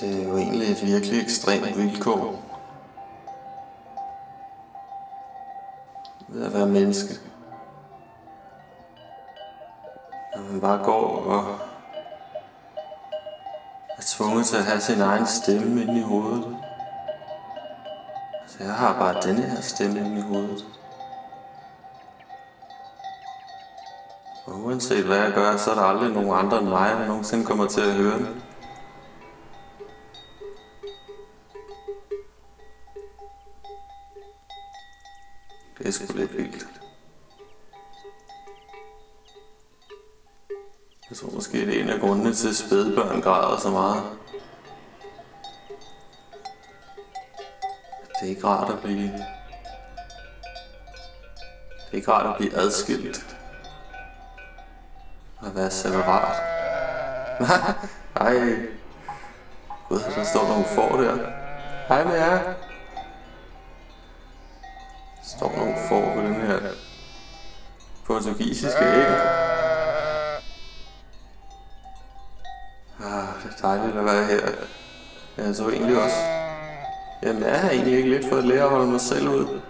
Det er jo egentlig et virkelig ekstremt vilkår ved at være menneske. Når man bare går og er tvunget til at have sin egen stemme inde i hovedet. Så jeg har bare denne her stemme inde i hovedet. Og uanset hvad jeg gør, så er der aldrig nogen andre end mig, der nogensinde kommer til at høre den. Til, spædbørn græder så meget. Det er ikke rart at blive... Det er ikke rart at blive adskilt. Og være separat. Nej. Gud, der står nogle får der. Hej med jer. Der står nogle får på den her portugisiske æg. Det er at være her. Jeg så egentlig også... Jamen, jeg har egentlig ikke lidt for at lære at holde mig selv ud.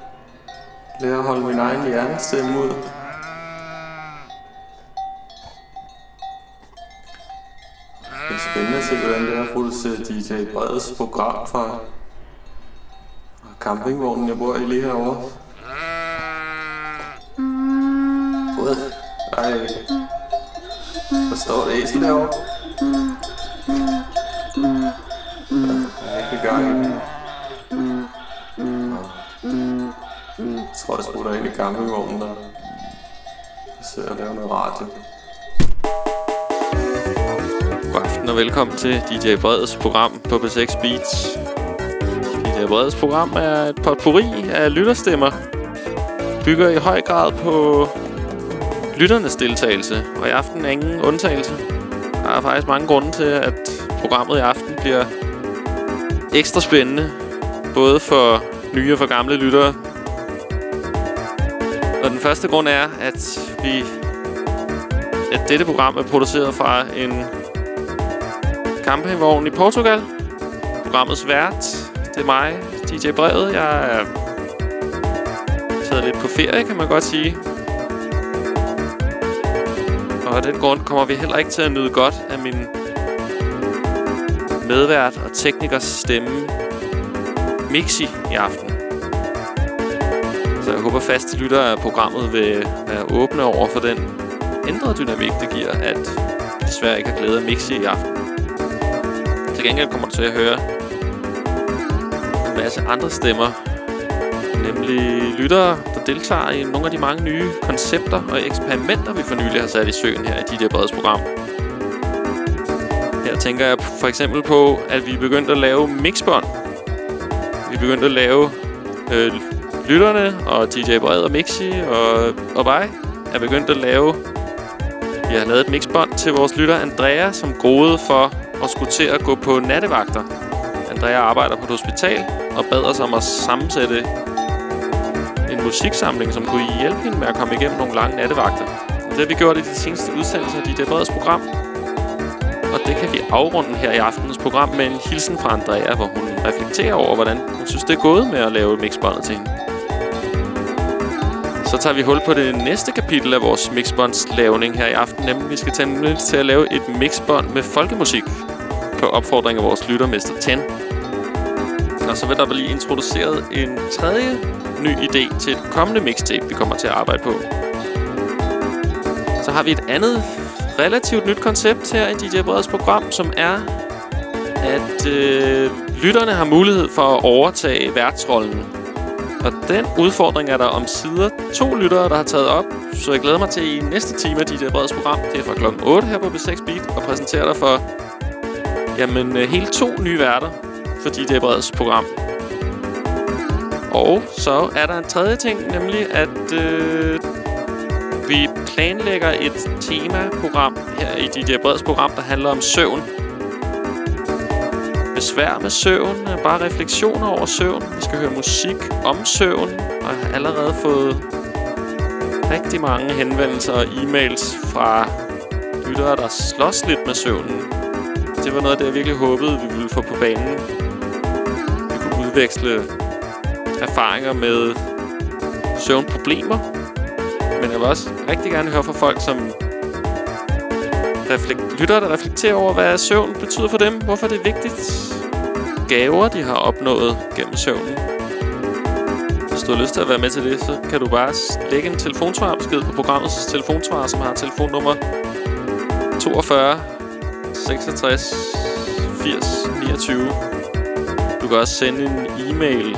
Lære at holde min egen hjernestemme ud. Det er spændende at se, hvordan det er at producere DJ Breds program fra, fra campingvognen, jeg bor i lige herovre. Gud, ej. Der står et æsel derovre. Tror, jeg ind i campingvognen, der sidder og laver noget radio. God aften og velkommen til DJ Breds program på B6 Beats. DJ Breds program er et potpourri af lytterstemmer. Bygger i høj grad på lytternes deltagelse, og i aften er ingen undtagelse. Der er faktisk mange grunde til, at programmet i aften bliver ekstra spændende. Både for nye og for gamle lyttere. Og den første grund er, at vi at dette program er produceret fra en campingvogn i Portugal. Programmets vært, det er mig, DJ Brevet. Jeg er taget lidt på ferie, kan man godt sige. Og af den grund kommer vi heller ikke til at nyde godt af min medvært og teknikers stemme, Mixi, i aften. Så håber faste lytter af programmet vil være åbne over for den ændrede dynamik, det giver, at desværre ikke har glæde af mixe i aften. Til gengæld kommer du til at høre en masse andre stemmer. Nemlig lyttere, der deltager i nogle af de mange nye koncepter og eksperimenter, vi for nylig har sat i søen her i DJ Breds program. Her tænker jeg for eksempel på, at vi er begyndt at lave mixbånd. Vi er begyndt at lave øh, lytterne og DJ Bred og Mixi og, og mig er begyndt at lave... Vi har lavet et mixbånd til vores lytter Andrea, som groede for at skulle til at gå på nattevagter. Andrea arbejder på et hospital og bad os om at sammensætte en musiksamling, som kunne hjælpe hende med at komme igennem nogle lange nattevagter. Det har vi gjort i de seneste udsendelser af DJ Breds program. Og det kan vi afrunde her i aftenens program med en hilsen fra Andrea, hvor hun reflekterer over, hvordan hun synes, det er gået med at lave mixbåndet til hende. Så tager vi hul på det næste kapitel af vores mixbåndslavning her i aften. Nemlig, vi skal tage til at lave et mixbånd med folkemusik på opfordring af vores lytter, Mr. Ten. Og så vil der blive introduceret en tredje ny idé til et kommende mixtape, vi kommer til at arbejde på. Så har vi et andet relativt nyt koncept her i DJ Breds program, som er, at øh, lytterne har mulighed for at overtage værtsrollen og den udfordring er der om sider to lyttere, der har taget op. Så jeg glæder mig til i næste time af DJ Breds program. Det er fra klokken 8 her på B6 Beat. Og præsenterer dig for jamen, øh, hele to nye værter for DJ Breds program. Og så er der en tredje ting, nemlig at øh, vi planlægger et temaprogram her i DJ Breds program, der handler om søvn besvær med søvn, øh, bare refleksioner over søvn. Vi skal høre musik om søvn, og jeg har allerede fået rigtig mange henvendelser og e-mails fra lyttere, der slås lidt med søvnen. det var noget af det, jeg virkelig håbede, vi ville få på banen. Vi kunne udveksle erfaringer med søvnproblemer. Men jeg vil også rigtig gerne høre fra folk, som reflek- lytter, der reflekterer over, hvad søvn betyder for dem. Hvorfor det er vigtigt. Gaver, de har opnået gennem søvnen. Hvis du har lyst til at være med til det, så kan du bare lægge en telefonsvarbesked på programmets telefonsvar, som har telefonnummer 42 66 80 29. Du kan også sende en e-mail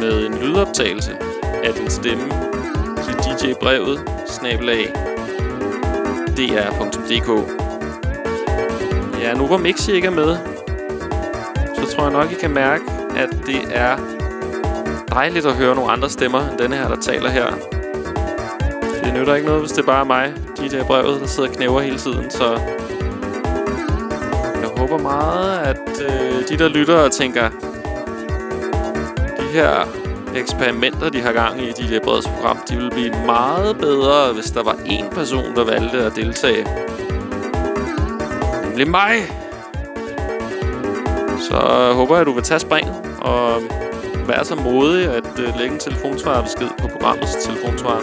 med en lydoptagelse af din stemme til djbrevet snabelag dr.dk Ja, nu hvor Mixi ikke er med, så tror jeg nok, I kan mærke, at det er dejligt at høre nogle andre stemmer end denne her, der taler her. Det nytter ikke noget, hvis det er bare mig, DJ Brevet, der sidder og knæver hele tiden, så... Jeg håber meget, at øh, de, der lytter og tænker... De her eksperimenter, de har gang i DJ Breds program, de ville blive meget bedre, hvis der var én person, der valgte at deltage. Nemlig mig! Så håber jeg, at du vil tage springet og være så modig at øh, lægge en telefonsvarbesked på programmets telefonsvar.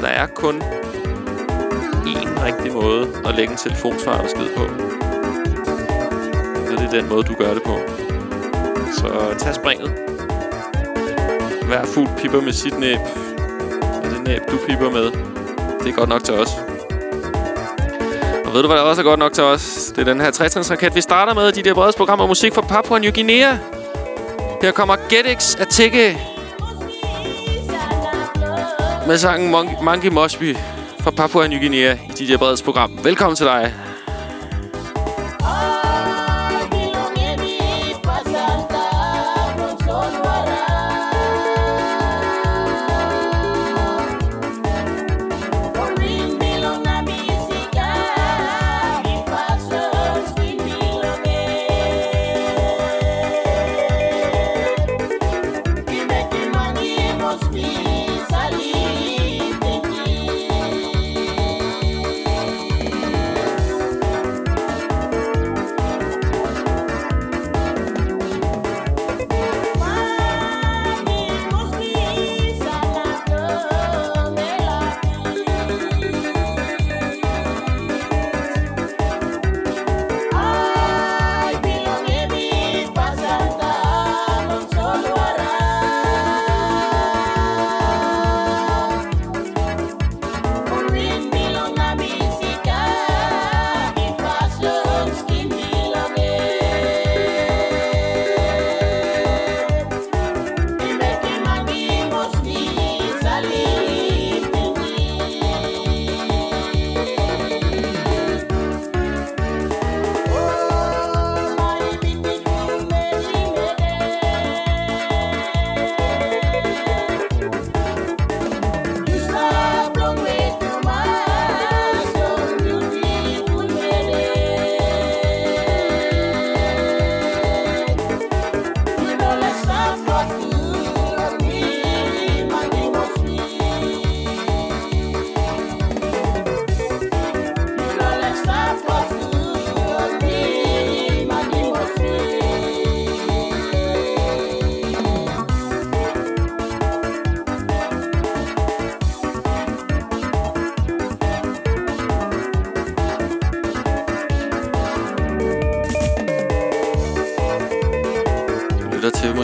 Der er kun én rigtig måde at lægge en telefonsvarbesked på. Så det er den måde, du gør det på. Så tag springet. Hver fuld pipper med sit næb. Og det næb, du pipper med, det er godt nok til os. Og ved du, hvad der også er godt nok til os? Det er den her trætrinsraket, vi starter med. De der brede programmer musik fra Papua New Guinea. Her kommer Getix tække med sangen Monkey, Monkey Mosby fra Papua New Guinea i DJ Breds program. Velkommen til dig.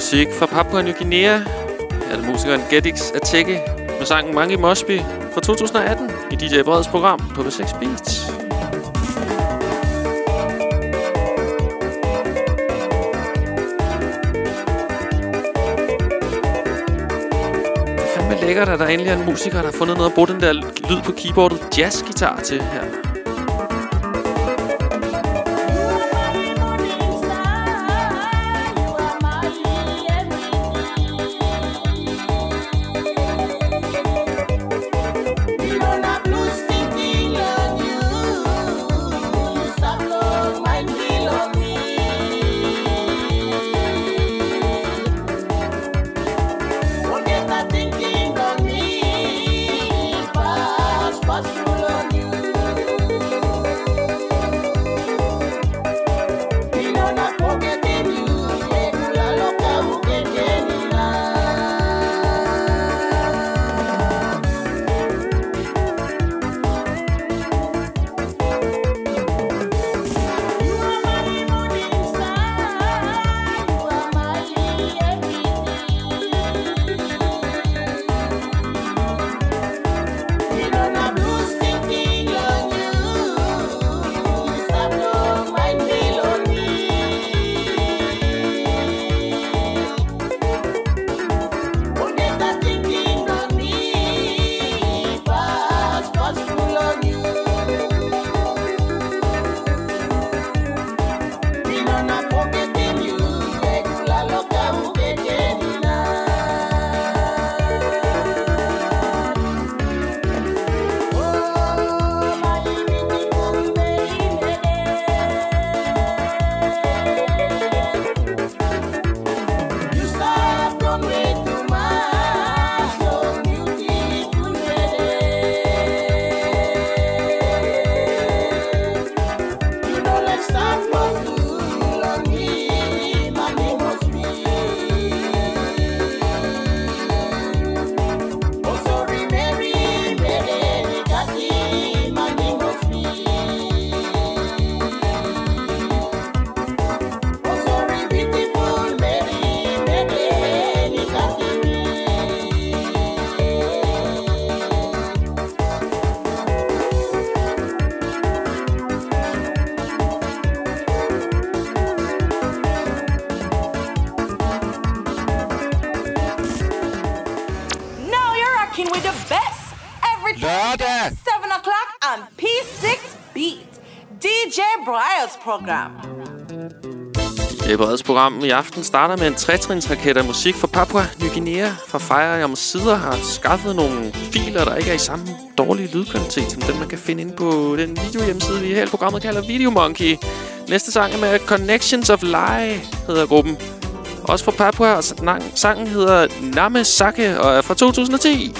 Musik fra Papua New Guinea er det musikeren Getix Ateke med sangen Mange Mosby fra 2018 i DJ Breds program på B6 Beats. Det er lækkert, at der endelig er en musiker, der har fundet noget at bruge den der lyd på keyboardet jazzgitar til her. Program. Det er program i aften starter med en trætrinsraket af musik fra Papua Ny Guinea. For fejre jeg sider har skaffet nogle filer, der ikke er i samme dårlige lydkvalitet, som dem, man kan finde inde på den videohjemmeside, vi her i programmet kalder Video Monkey. Næste sang er med Connections of Lie, hedder gruppen. Også fra Papua, og sangen hedder Name Sake og er fra 2010.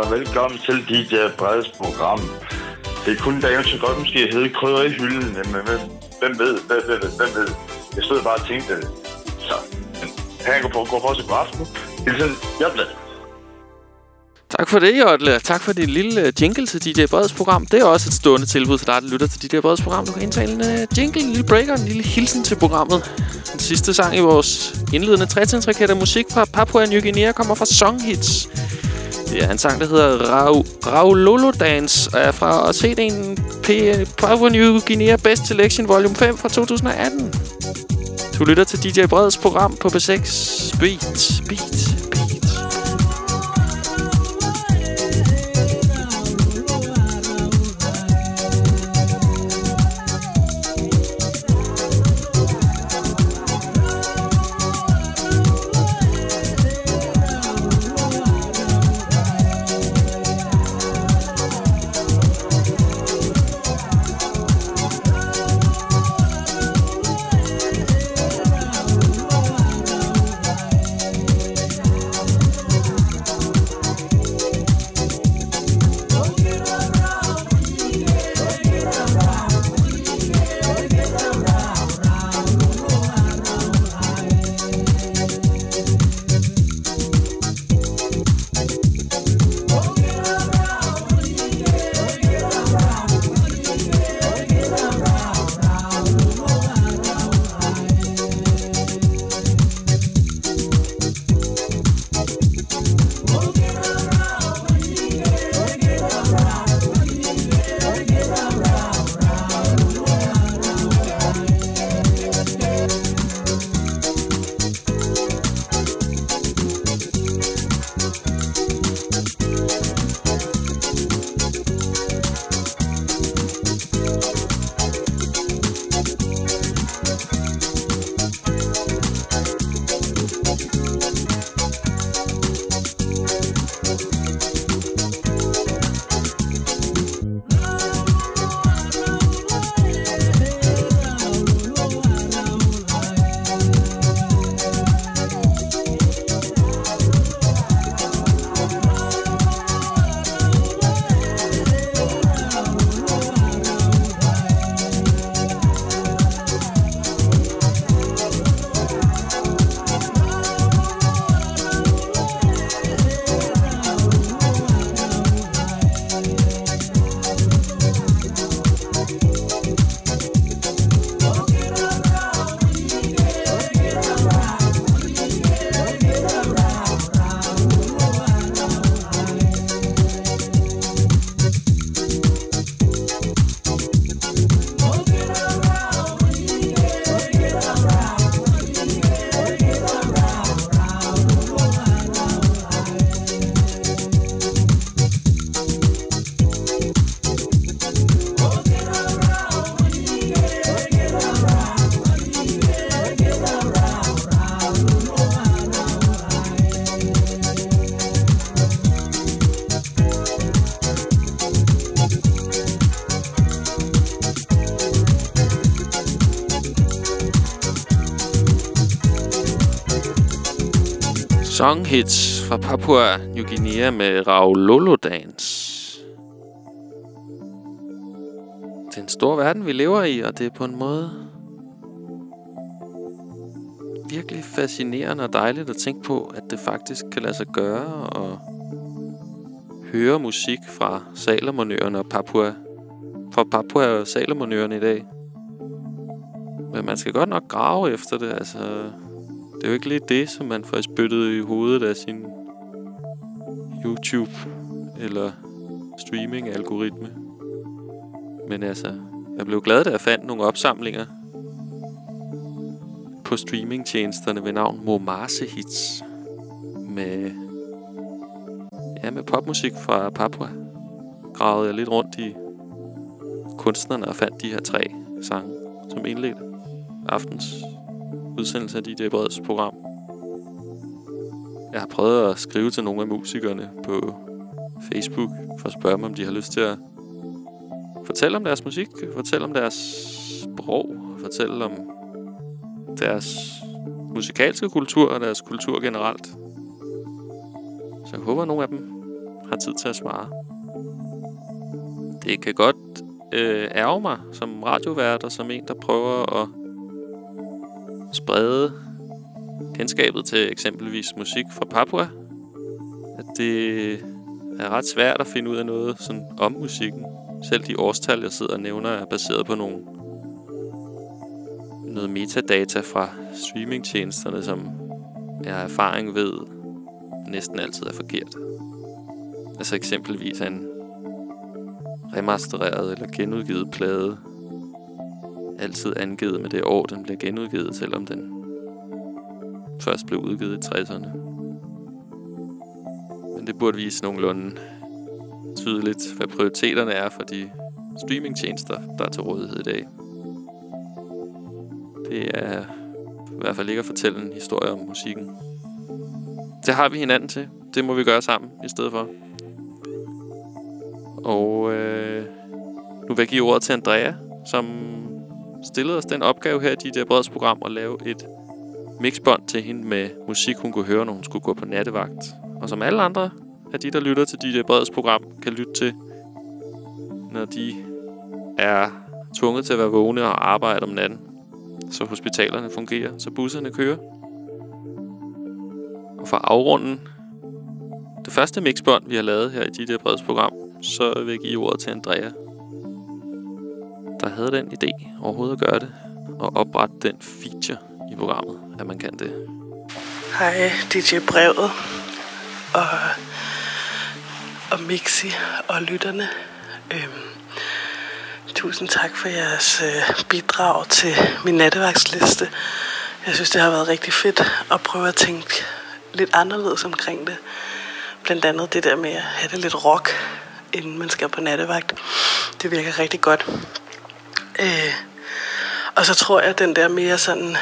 velkommen til DJ Breds program. Det kunne da så godt måske hedde krydder i hylden, men hvem, hvem ved, hvem ved, hvem ved. Jeg stod bare og tænkte, så han går på, går på sig god aften. Hilsen, Jotle. Tak for det, Jotle. Tak for din lille øh, jingle til DJ Breds program. Det er også et stående tilbud til dig, der lytter til DJ Breds program. Du kan indtale en uh, jingle, en lille breaker, en lille hilsen til programmet. Den sidste sang i vores indledende trætinsraket af musik fra Papua New Guinea kommer fra Song Hits. Det er en sang, der hedder Rau, Raulolo Dance, og er fra CD'en P Papua New Guinea Best Selection Volume 5 fra 2018. Du lytter til DJ Breds program på B6 Beat. Beat. Songhits fra Papua New Guinea med Raulolo Dance. Det er en stor verden, vi lever i, og det er på en måde virkelig fascinerende og dejligt at tænke på, at det faktisk kan lade sig gøre og høre musik fra Salomonøerne og Papua. Fra Papua og Salomonøerne i dag. Men man skal godt nok grave efter det, altså... Det er jo ikke lige det, som man får spyttet i hovedet af sin YouTube eller streaming-algoritme. Men altså, jeg blev glad, da jeg fandt nogle opsamlinger på streamingtjenesterne ved navn Momase Hits. Med, ja, med popmusik fra Papua. Gravede jeg lidt rundt i kunstnerne og fandt de her tre sange, som indledte aftens udsendelse af DJ Breds program. Jeg har prøvet at skrive til nogle af musikerne på Facebook for at spørge dem, om de har lyst til at fortælle om deres musik, fortælle om deres sprog, fortælle om deres musikalske kultur og deres kultur generelt. Så jeg håber, at nogle af dem har tid til at svare. Det kan godt øh, ærge mig som radiovært og som en, der prøver at sprede kendskabet til eksempelvis musik fra Papua. At det er ret svært at finde ud af noget sådan om musikken. Selv de årstal, jeg sidder og nævner, er baseret på nogle noget metadata fra streamingtjenesterne, som jeg har erfaring ved næsten altid er forkert. Altså eksempelvis en remastereret eller genudgivet plade altid angivet med det år, den blev genudgivet, selvom den først blev udgivet i 60'erne. Men det burde vise nogenlunde tydeligt, hvad prioriteterne er for de streamingtjenester, der er til rådighed i dag. Det er i hvert fald ikke at fortælle en historie om musikken. Det har vi hinanden til. Det må vi gøre sammen i stedet for. Og øh, nu vil jeg give ordet til Andrea, som stillede os den opgave her i DJ Breds program at lave et mixbånd til hende med musik, hun kunne høre, når hun skulle gå på nattevagt. Og som alle andre af de, der lytter til DJ Breds program, kan lytte til, når de er tvunget til at være vågne og arbejde om natten. Så hospitalerne fungerer, så busserne kører. Og for afrunden det første mixbånd, vi har lavet her i DJ Breds program, så vil jeg give ordet til Andrea, der havde den idé overhovedet at gøre det, og oprette den feature i programmet, at man kan det. Hej, DJ Brevet og, og Mixi og lytterne. Øhm, tusind tak for jeres øh, bidrag til min nattevagtsliste. Jeg synes, det har været rigtig fedt at prøve at tænke lidt anderledes omkring det. Blandt andet det der med at have det lidt rock, inden man skal på nattevagt. Det virker rigtig godt. Øh, og så tror jeg, at den der mere sådan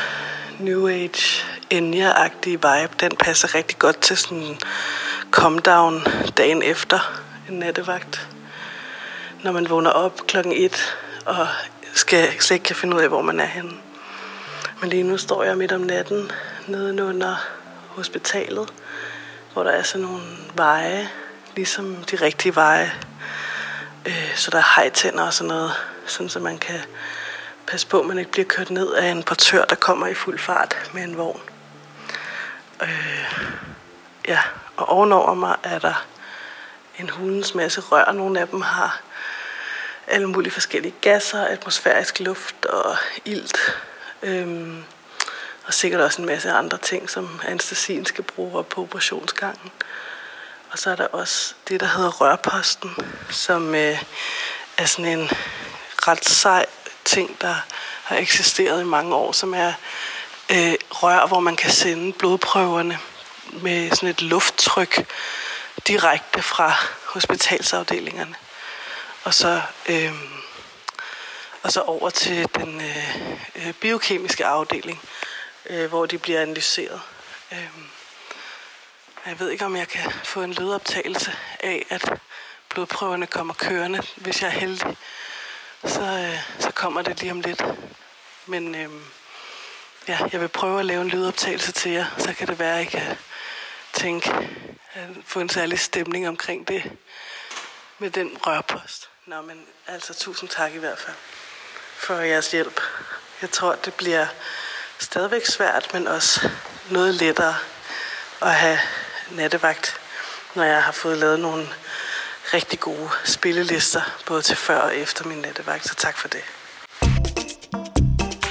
New Age, Enya-agtige vibe, den passer rigtig godt til sådan come down dagen efter en nattevagt. Når man vågner op klokken 1 og skal, slet ikke kan finde ud af, hvor man er henne. Men lige nu står jeg midt om natten nedenunder hospitalet, hvor der er sådan nogle veje, ligesom de rigtige veje. Øh, så der er hejtænder og sådan noget, sådan så man kan passe på, at man ikke bliver kørt ned af en portør, der kommer i fuld fart med en vogn. Øh, ja, og ovenover mig er der en hulens masse rør. Nogle af dem har alle mulige forskellige gasser, atmosfærisk luft og ilt. Øhm, og sikkert også en masse andre ting, som anestesien skal bruge på operationsgangen. Og så er der også det, der hedder rørposten, som øh, er sådan en ret sej ting, der har eksisteret i mange år, som er øh, rør, hvor man kan sende blodprøverne med sådan et lufttryk direkte fra hospitalsafdelingerne. Og så, øh, og så over til den øh, øh biokemiske afdeling, øh, hvor de bliver analyseret. Øh, jeg ved ikke, om jeg kan få en lydoptagelse af, at blodprøverne kommer kørende, hvis jeg er heldig. Så, øh, så kommer det lige om lidt. Men øh, ja, jeg vil prøve at lave en lydoptagelse til jer, så kan det være, at I kan tænke, at få en særlig stemning omkring det med den rørpost. Nå, men altså tusind tak i hvert fald for jeres hjælp. Jeg tror, det bliver stadigvæk svært, men også noget lettere at have nattevagt, når jeg har fået lavet nogle rigtig gode spillelister, både til før og efter min nattevagt. Så tak for det.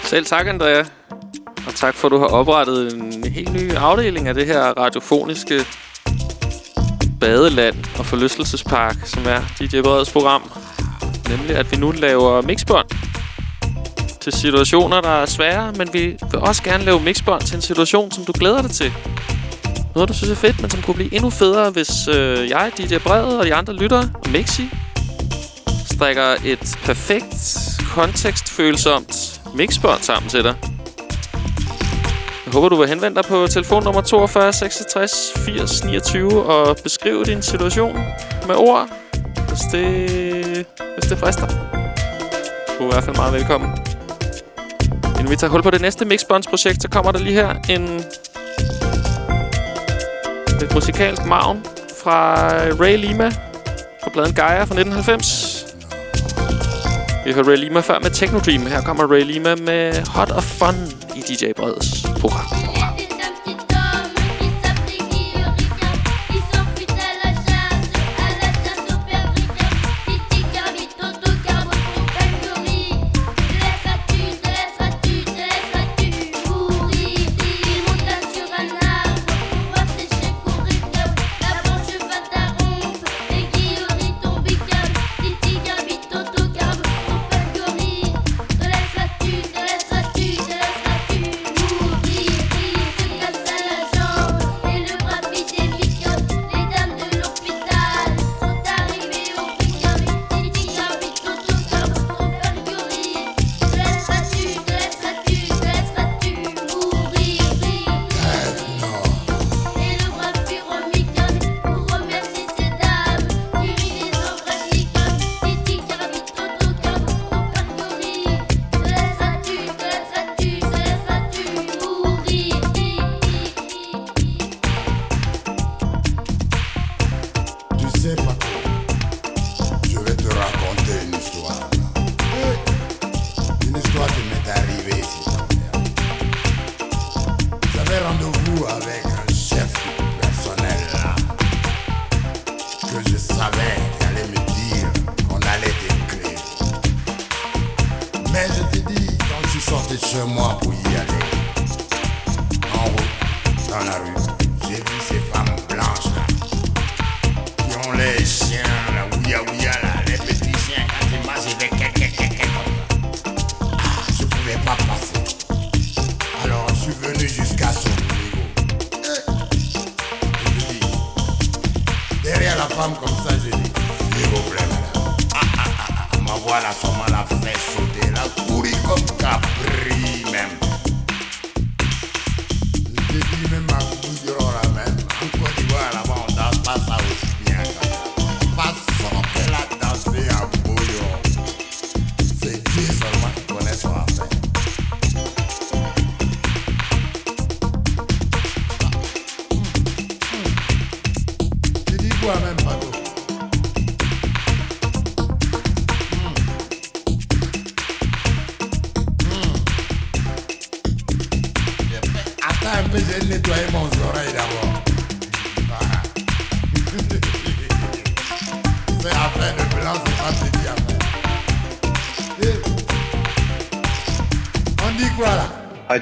Selv tak, Andrea. Og tak for, at du har oprettet en helt ny afdeling af det her radiofoniske badeland og forlystelsespark, som er DJ Breds program. Nemlig, at vi nu laver mixbånd til situationer, der er svære, men vi vil også gerne lave mixbånd til en situation, som du glæder dig til. Noget, du synes er fedt, men som kunne blive endnu federe, hvis øh, jeg, DJ Brede og de andre lyttere og Mixi strikker et perfekt, kontekstfølsomt mixbånd sammen til dig. Jeg håber, du vil henvende dig på telefonnummer 42 66 80 29 og beskrive din situation med ord, hvis det, hvis det frister. Du er i hvert fald meget velkommen. Inden vi tager hul på det næste Mixbonds-projekt, så kommer der lige her en... Et musikalsk maven fra øh, Ray Lima fra pladen Gaia fra 1990. Vi hørte Ray Lima før med Techno Dream. Her kommer Ray Lima med Hot og Fun i DJ Breds program.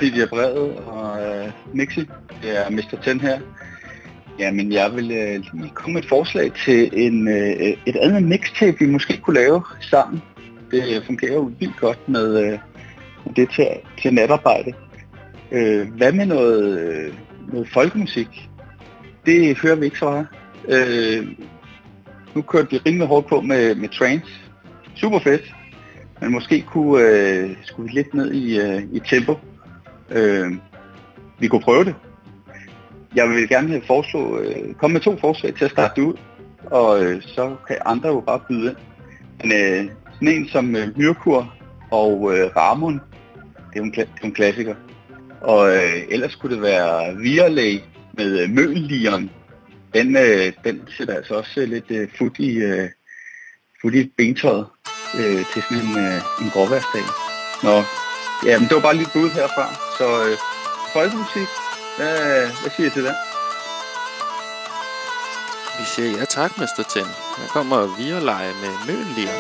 Là via Brevet og øh, Nixie, Det er Mr. Ten her. Jamen, jeg vil øh, lige komme med et forslag til en, øh, et andet mixtape, vi måske kunne lave sammen. Det øh, fungerer jo vildt godt med, øh, med det til, til natarbejde. Øh, hvad med noget, øh, noget folkemusik? Det hører vi ikke så meget. Øh, nu kørte vi rimelig hårdt på med, med trance. Super fedt. Men måske kunne, øh, skulle vi lidt ned i, øh, i tempo. Øh, vi kunne prøve det. Jeg vil gerne foreslå, øh, komme med to forslag til at starte ja. ud, og øh, så kan andre jo bare byde ind. Men øh, sådan en som øh, Myrkur og øh, Ramon, det er en, kla- det er en klassiker. Og øh, ellers kunne det være Virlay med øh, Mølion den, øh, den sætter altså også øh, lidt øh, fut i, øh, fut i bentøjet øh, til sådan en, øh, en gråværsdag. Nå, ja, men det var bare lidt bud herfra. Så øh, folkemusik, hvad, hvad siger I til det? Vi siger ja tak, Mr. Ten. Jeg kommer vi og lege med Mønlier.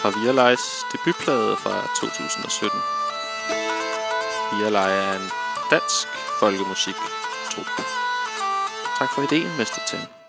Fra Virlejes debutplade fra 2017. Virleje er en dansk folkemusik trup. Tak for ideen, Mr. Ten.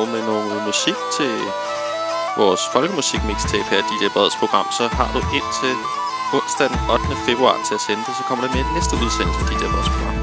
Og med noget musik til vores folkemusikmixtape her i DJ Breds program, så har du indtil onsdag den 8. februar til at sende det. Så kommer det med næste udsendelse af DJ Breds program.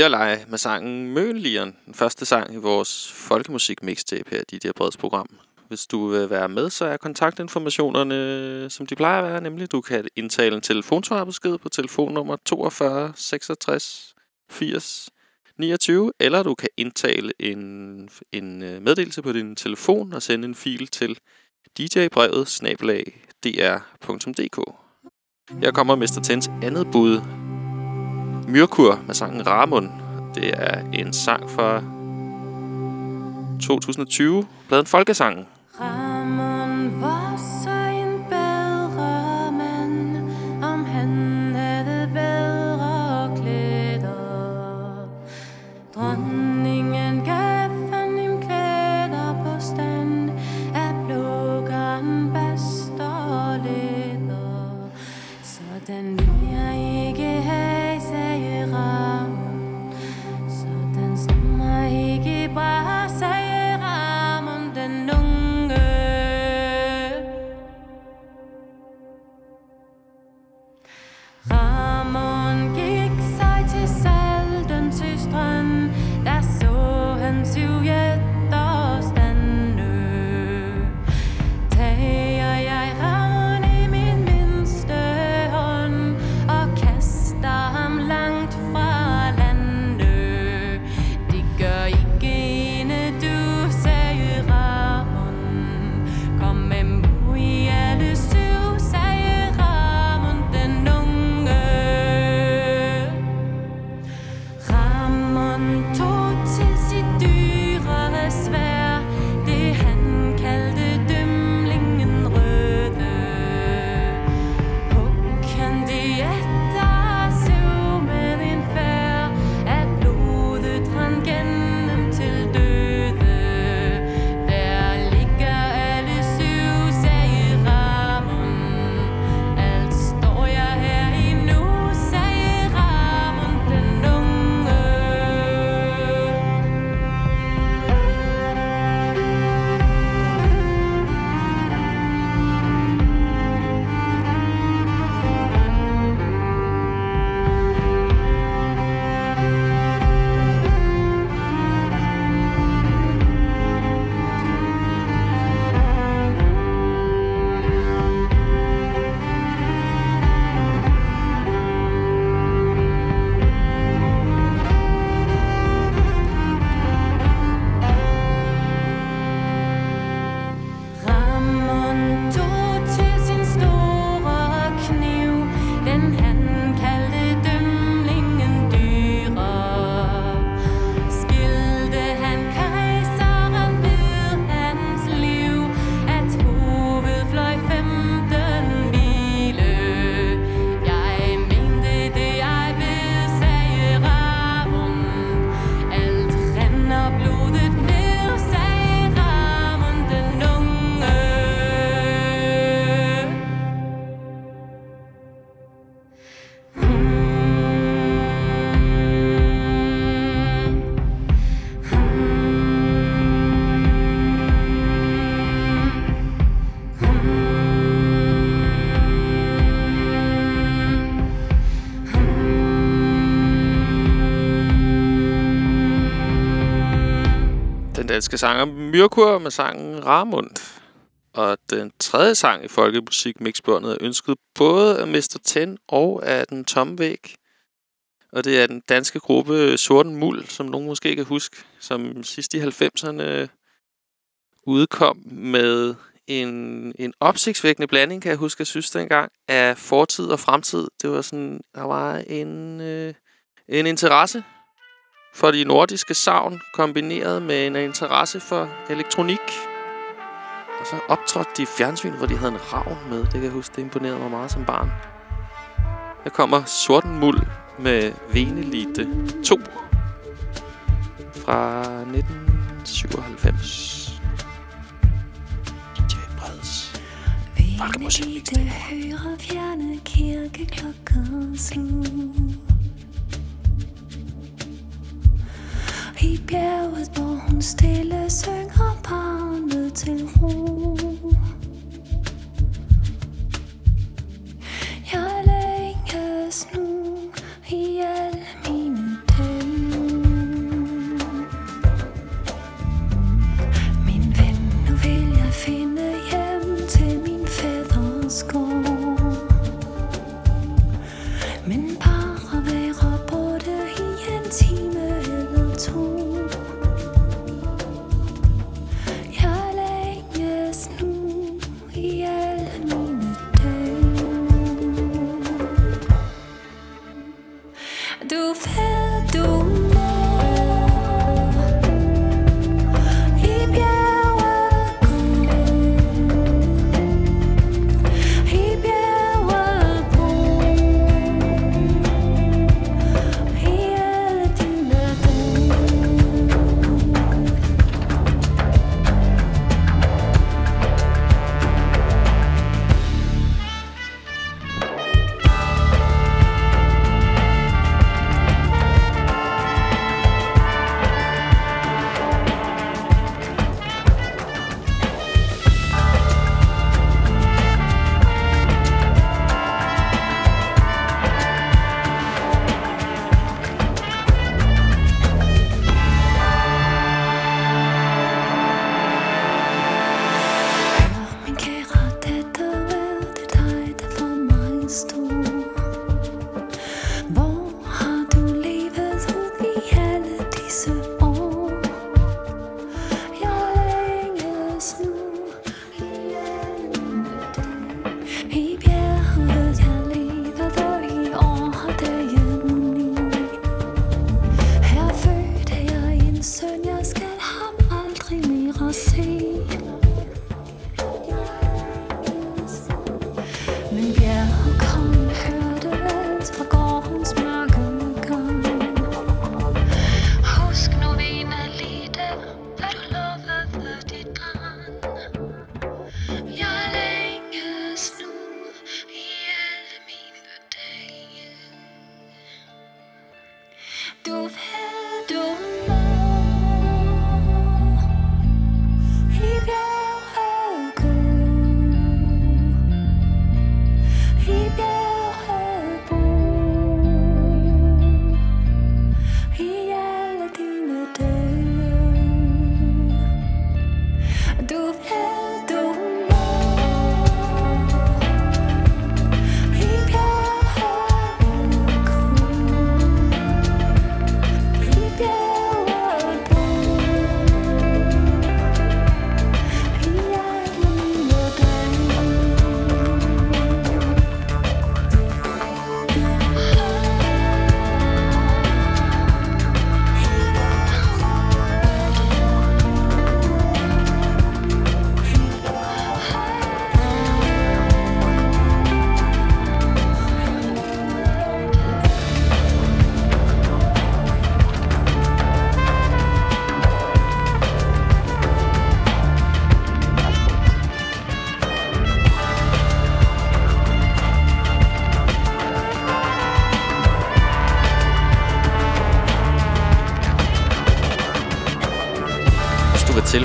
Virleje med sangen Mønlieren, den første sang i vores folkemusik mixtape her i det her program. Hvis du vil være med, så er kontaktinformationerne, som de plejer at være, nemlig du kan indtale en telefonsvarbesked på telefonnummer 42 66 80 29, eller du kan indtale en, en øh, meddelelse på din telefon og sende en fil til djbrevet snabelag dr.dk. Her kommer Mr. Tens andet bud, Myrkur med sangen Ramon. Det er en sang fra 2020, bladen Folkesangen. Ramon var så danske sanger Myrkur med sangen Ramund. Og den tredje sang i Folkemusik Mixbåndet er ønsket både af Mr. Ten og af Den Tomme Væg. Og det er den danske gruppe Sorten Muld, som nogen måske kan huske, som sidst i 90'erne udkom med en, en opsigtsvækkende blanding, kan jeg huske, jeg synes dengang, af fortid og fremtid. Det var sådan, der var en, øh, en interesse for de nordiske savn, kombineret med en interesse for elektronik. Og så optrådte de fjernsyn, hvor de havde en ravn med. Det kan jeg huske, det imponerede mig meget som barn. Her kommer Sorten Muld med Venelite 2 fra 1997. DJ Breds Folkemusik hører fjerne kirkeklokker slå I bjerget, hvor hun stille synger barnet til ro.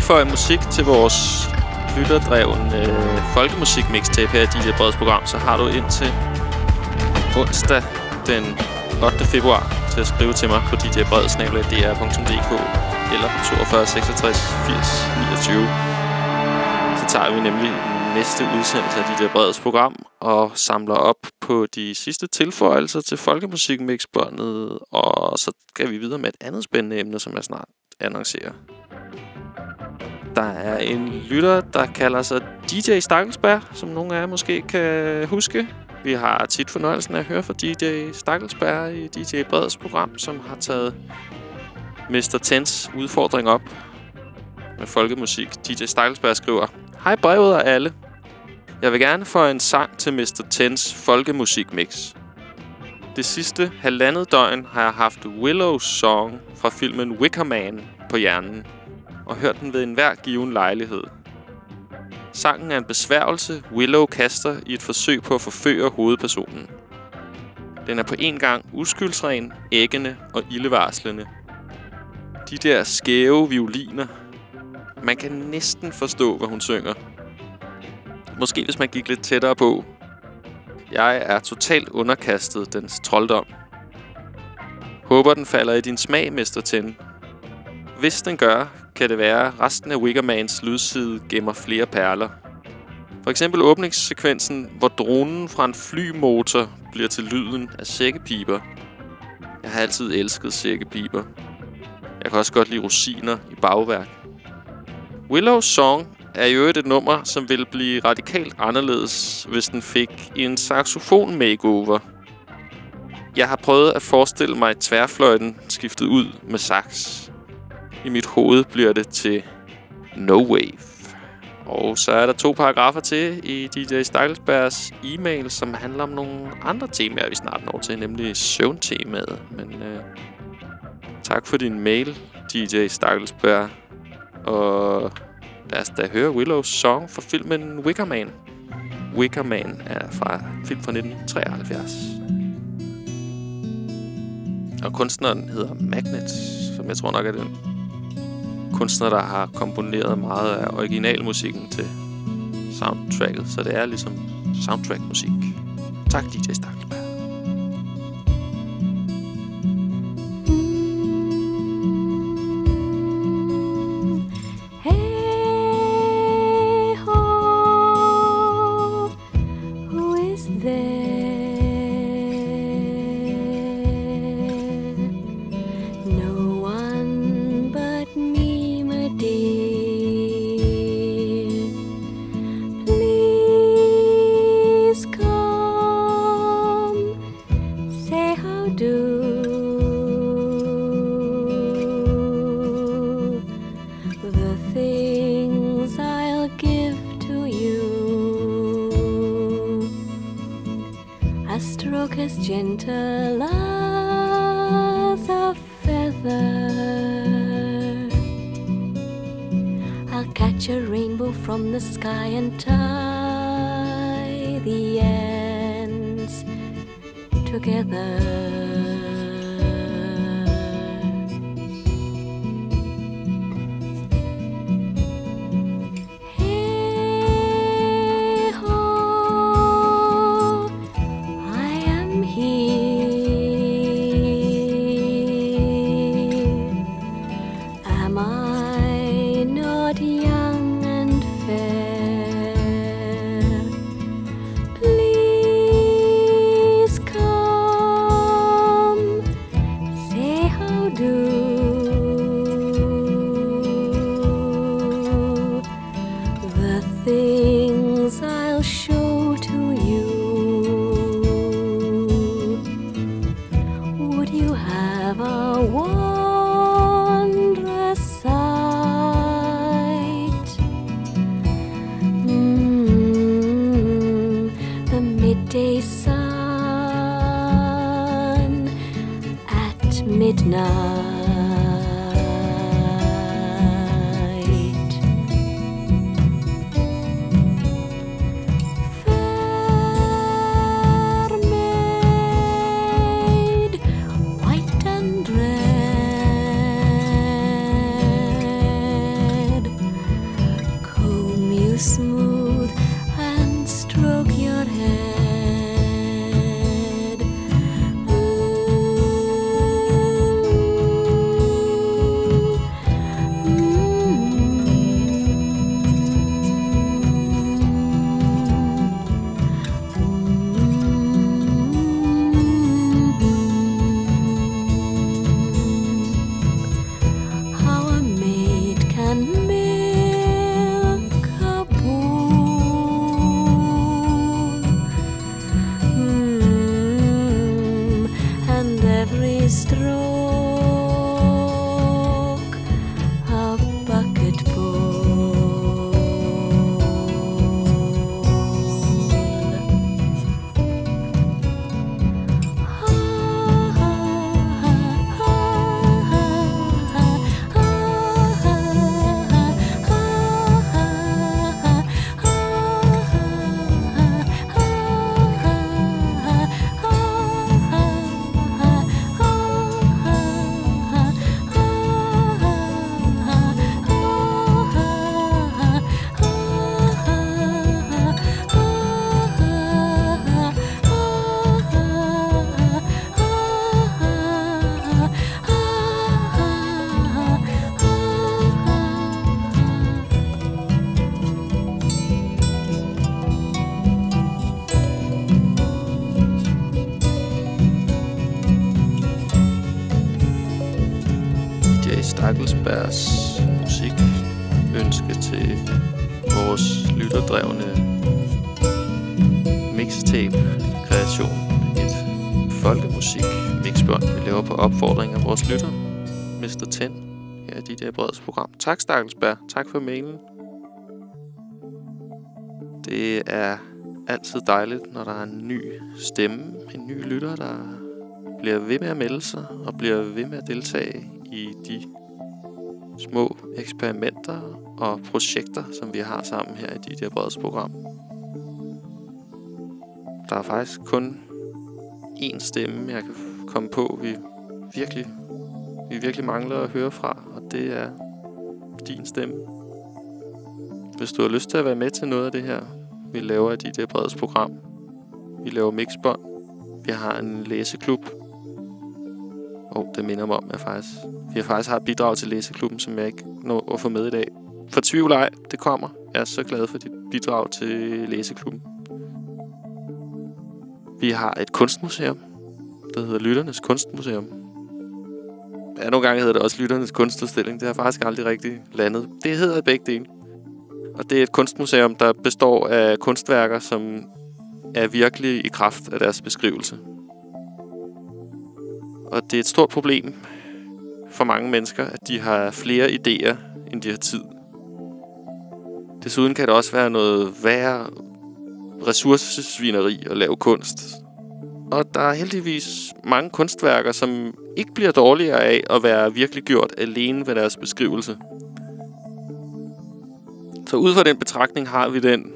Tilføje musik til vores lytterdreven øh, folkemusik mixtape her i DJ Breds program, så har du indtil onsdag den 8. februar til at skrive til mig på djbreds.dr.dk eller på 42 66 80 29. Så tager vi nemlig næste udsendelse af DJ Breds program og samler op på de sidste tilføjelser til folkemusikmixbåndet, og så skal vi videre med et andet spændende emne, som jeg snart annoncerer. Der er en lytter, der kalder sig DJ Stakkelsberg, som nogle af jer måske kan huske. Vi har tit fornøjelsen af at høre fra DJ Stakkelsberg i DJ Breds program, som har taget Mr. Tens udfordring op med folkemusik. DJ Stakkelsberg skriver, Hej brevet og alle. Jeg vil gerne få en sang til Mr. Tens folkemusikmix. Det sidste halvandet døgn har jeg haft Willow's Song fra filmen Wicker Man på hjernen og hørt den ved enhver given lejlighed. Sangen er en besværgelse, Willow kaster i et forsøg på at forføre hovedpersonen. Den er på en gang uskyldsren, æggende og ildevarslende. De der skæve violiner. Man kan næsten forstå, hvad hun synger. Måske hvis man gik lidt tættere på. Jeg er totalt underkastet dens trolddom. Håber, den falder i din smag, Mr. Ten. Hvis den gør, kan det være, at resten af Wickermans lydside gemmer flere perler. For eksempel åbningssekvensen, hvor dronen fra en flymotor bliver til lyden af sækkepiber. Jeg har altid elsket sækkepiber. Jeg kan også godt lide rosiner i bagværk. Willow's Song er jo et nummer, som ville blive radikalt anderledes, hvis den fik en saxofon makeover. Jeg har prøvet at forestille mig tværfløjten skiftet ud med sax. I mit hoved bliver det til No Wave. Og så er der to paragrafer til i DJ Stakkelsbergs e-mail, som handler om nogle andre temaer, vi snart når til, nemlig søvntemaet. Men øh, tak for din mail, DJ Stakkelsberg. Og lad os da høre Willow's song fra filmen Wicker Man. Wicker Man er fra film fra 1973. Og kunstneren hedder Magnet, som jeg tror nok er den kunstner, der har komponeret meget af originalmusikken til soundtracket. Så det er ligesom soundtrack-musik. Tak, DJ Stark. Lytter. Mr. Ten her i dit der breds program. Tak, Stakkelsberg. Tak for mailen. Det er altid dejligt, når der er en ny stemme, en ny lytter, der bliver ved med at melde sig og bliver ved med at deltage i de små eksperimenter og projekter, som vi har sammen her i dit der breds program. Der er faktisk kun én stemme, jeg kan komme på, vi virkelig, vi virkelig mangler at høre fra, og det er din stemme. Hvis du har lyst til at være med til noget af det her, vi laver i dit breds program. Vi laver mixbånd. Vi har en læseklub. Og det minder mig om, at faktisk, vi har faktisk har et bidrag til læseklubben, som jeg ikke når at få med i dag. For tvivl ej, det kommer. Jeg er så glad for dit bidrag til læseklubben. Vi har et kunstmuseum, der hedder Lytternes Kunstmuseum. Ja, nogle gange hedder det også Lytternes Kunstudstilling. Det har faktisk aldrig rigtig landet. Det hedder begge dele. Og det er et kunstmuseum, der består af kunstværker, som er virkelig i kraft af deres beskrivelse. Og det er et stort problem for mange mennesker, at de har flere idéer, end de har tid. Desuden kan det også være noget værre ressourcesvineri at lave kunst. Og der er heldigvis mange kunstværker, som ikke bliver dårligere af at være virkelig gjort alene ved deres beskrivelse. Så ud fra den betragtning har vi den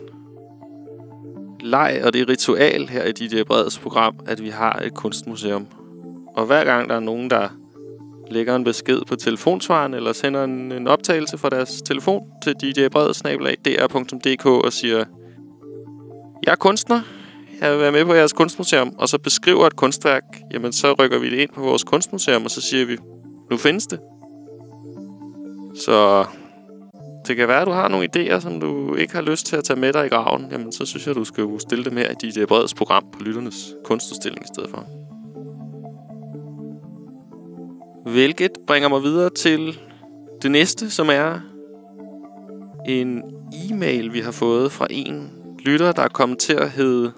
leg og det ritual her i DJ Breds program, at vi har et kunstmuseum. Og hver gang der er nogen, der lægger en besked på telefonsvaren eller sender en, en optagelse fra deres telefon til djbredsnabelag.dr.dk og siger, jeg er kunstner, have vil være med på jeres kunstmuseum, og så beskriver et kunstværk, jamen så rykker vi det ind på vores kunstmuseum, og så siger vi, nu findes det. Så det kan være, at du har nogle idéer, som du ikke har lyst til at tage med dig i graven. Jamen, så synes jeg, du skal stille dem her i dit Breds program på Lytternes Kunstudstilling i stedet for. Hvilket bringer mig videre til det næste, som er en e-mail, vi har fået fra en lytter, der er kommet til at hedde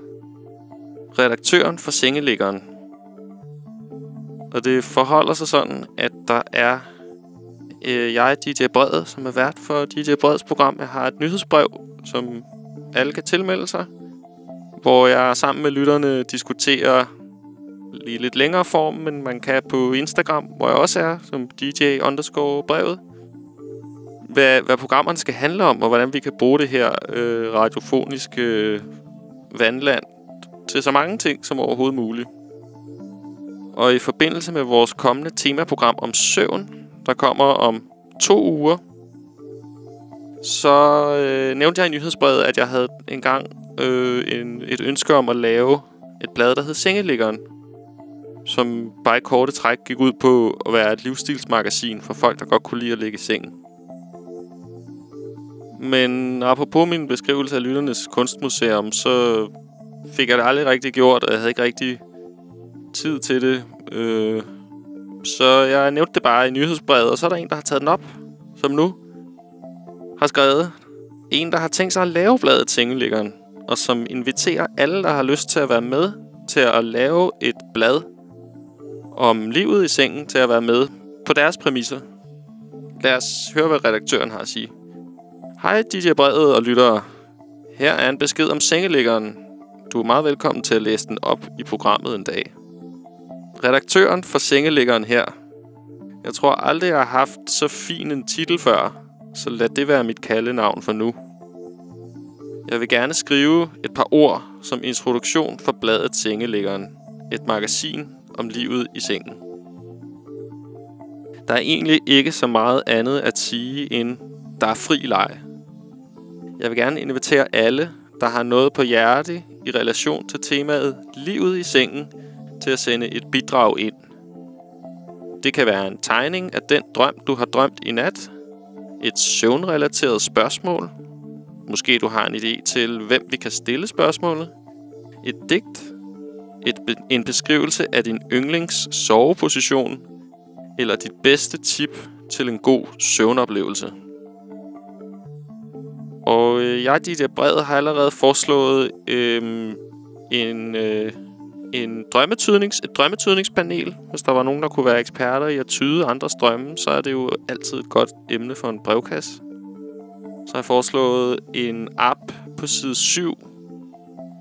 redaktøren for sengeliggeren. Og det forholder sig sådan, at der er øh, jeg, DJ Brede, som er vært for DJ Breds program. Jeg har et nyhedsbrev, som alle kan tilmelde sig, hvor jeg sammen med lytterne diskuterer i lidt længere form, men man kan på Instagram, hvor jeg også er, som DJ underscore brevet, hvad, hvad programmerne skal handle om, og hvordan vi kan bruge det her øh, radiofoniske øh, vandland til så mange ting som overhovedet muligt. Og i forbindelse med vores kommende temaprogram om søvn, der kommer om to uger, så øh, nævnte jeg i nyhedsbrevet, at jeg havde engang øh, en, et ønske om at lave et blad, der hed Sengeliggeren. Som bare i korte træk gik ud på at være et livsstilsmagasin for folk, der godt kunne lide at ligge i sengen. Men apropos min beskrivelse af Lytternes Kunstmuseum, så fik jeg det aldrig rigtig gjort, og jeg havde ikke rigtig tid til det. Øh, så jeg nævnte det bare i nyhedsbrevet, og så er der en, der har taget den op, som nu har skrevet. En, der har tænkt sig at lave bladet Sengeliggeren, og som inviterer alle, der har lyst til at være med, til at lave et blad om livet i sengen, til at være med på deres præmisser. Lad os høre, hvad redaktøren har at sige. Hej DJ Brevet og lyttere. Her er en besked om sengeliggeren. Du er meget velkommen til at læse den op i programmet en dag. Redaktøren for sengeliggeren her. Jeg tror aldrig, jeg har haft så fin en titel før, så lad det være mit kaldenavn for nu. Jeg vil gerne skrive et par ord som introduktion for bladet Sengeliggeren. Et magasin om livet i sengen. Der er egentlig ikke så meget andet at sige end, der er fri leg. Jeg vil gerne invitere alle, der har noget på hjerte i relation til temaet livet i sengen, til at sende et bidrag ind. Det kan være en tegning af den drøm, du har drømt i nat, et søvnrelateret spørgsmål, måske du har en idé til, hvem vi kan stille spørgsmålet, et digt, et, en beskrivelse af din yndlings soveposition, eller dit bedste tip til en god søvnoplevelse. Og øh, jeg, DJ Bred, har allerede foreslået øh, en, øh, en drømmetydnings, et drømmetydningspanel. Hvis der var nogen, der kunne være eksperter i at tyde andres drømme, så er det jo altid et godt emne for en brevkasse. Så har jeg foreslået en app på side 7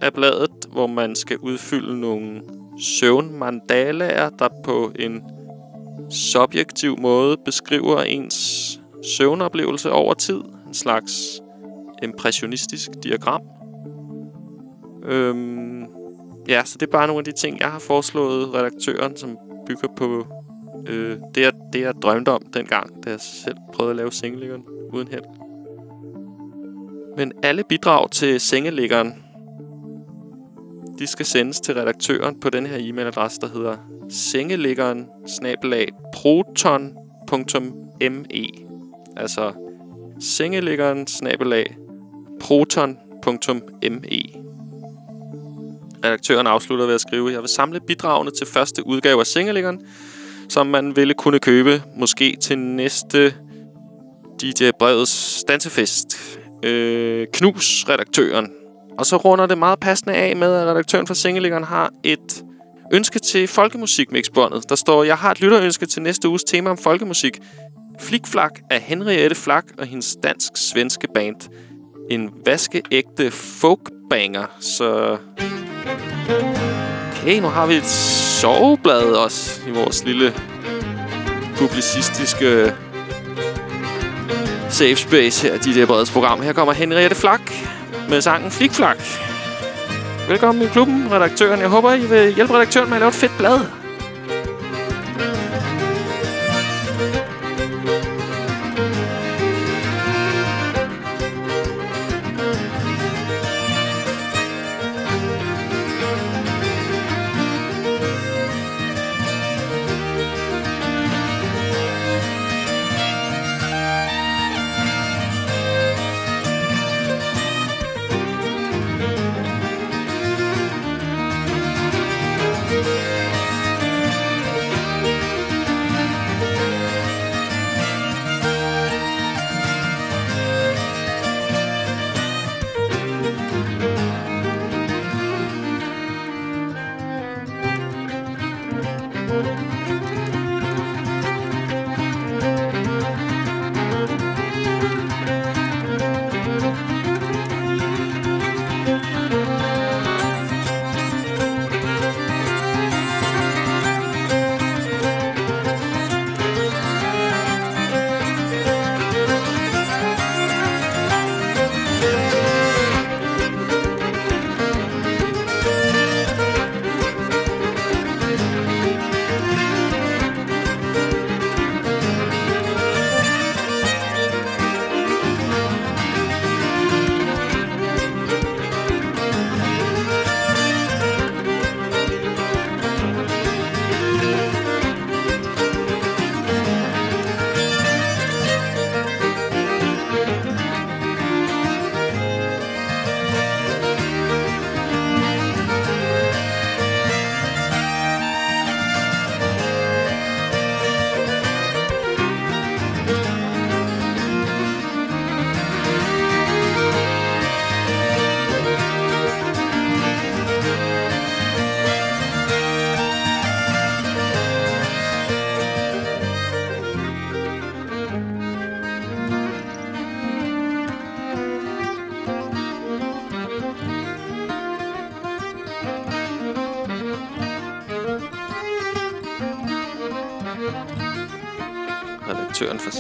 af bladet, hvor man skal udfylde nogle søvnmandalaer, der på en subjektiv måde beskriver ens søvnoplevelse over tid. En slags impressionistisk diagram. Øhm, ja, så det er bare nogle af de ting, jeg har foreslået redaktøren, som bygger på øh, det, jeg, det, jeg drømte om dengang, da jeg selv prøvede at lave sengeliggeren uden held. Men alle bidrag til sengeliggeren, de skal sendes til redaktøren på den her e-mailadresse, der hedder sengeliggeren proton.me Altså sengeliggeren proton.me Redaktøren afslutter ved at skrive, jeg vil samle bidragene til første udgave af Singerliggeren, som man ville kunne købe måske til næste DJ Brevets dansefest. Øh, knus redaktøren. Og så runder det meget passende af med, at redaktøren for Singerliggeren har et ønske til folkemusikmixbåndet. Der står, jeg har et lytterønske til næste uges tema om folkemusik. Flikflak af Henriette Flak og hendes dansk-svenske band. En vaskeægte folkbanger, så... Okay, nu har vi et soveblad også i vores lille publicistiske safe space her, de der breds program. Her kommer Henriette Flak med sangen Flikflak. Velkommen i klubben, redaktøren. Jeg håber, I vil hjælpe redaktøren med at lave et fedt blad.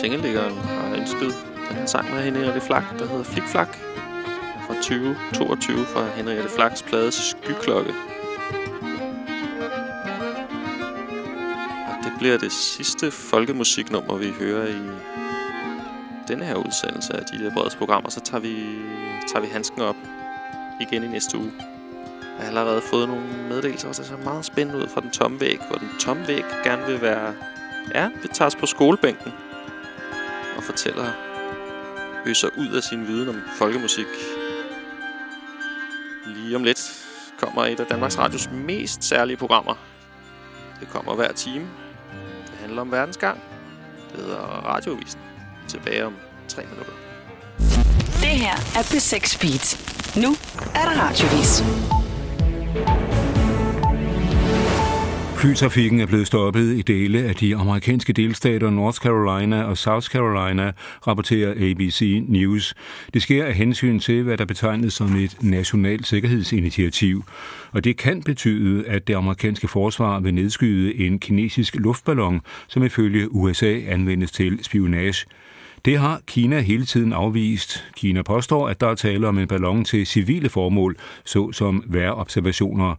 Sengeliggeren har ønsket den her sang med Henriette Flak, der hedder Flikflak fra 2022 fra Henriette Flaks plade Skyklokke. Og det bliver det sidste folkemusiknummer, vi hører i denne her udsendelse af de der breds programmer. Så tager vi, tager vi handsken op igen i næste uge. Jeg har allerede fået nogle meddelelser, og det ser meget spændende ud fra den tomme væg, hvor den tomme væg gerne vil være... Ja, vi tager os på skolebænken fortæller, øser ud af sin viden om folkemusik. Lige om lidt kommer et af Danmarks Radios mest særlige programmer. Det kommer hver time. Det handler om verdensgang. Det hedder Radiovisen. Tilbage om tre minutter. Det her er P6 Beat. Nu er der radiovis. Flytrafikken er blevet stoppet i dele af de amerikanske delstater North Carolina og South Carolina, rapporterer ABC News. Det sker af hensyn til, hvad der betegnes som et nationalt sikkerhedsinitiativ. Og det kan betyde, at det amerikanske forsvar vil nedskyde en kinesisk luftballon, som ifølge USA anvendes til spionage. Det har Kina hele tiden afvist. Kina påstår, at der er tale om en ballon til civile formål, såsom vejrobservationer.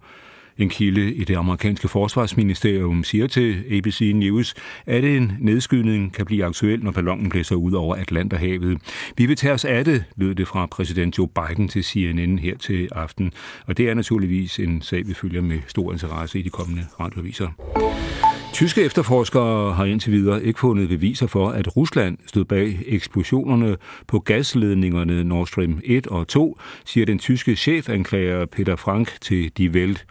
En kilde i det amerikanske forsvarsministerium siger til ABC News, at en nedskydning kan blive aktuel, når ballonen blæser ud over Atlanterhavet. Vi vil tage os af det, lød det fra præsident Joe Biden til CNN her til aften. Og det er naturligvis en sag, vi følger med stor interesse i de kommende radioviser. Tyske efterforskere har indtil videre ikke fundet beviser for, at Rusland stod bag eksplosionerne på gasledningerne Nord Stream 1 og 2, siger den tyske chefanklager Peter Frank til Die Welt.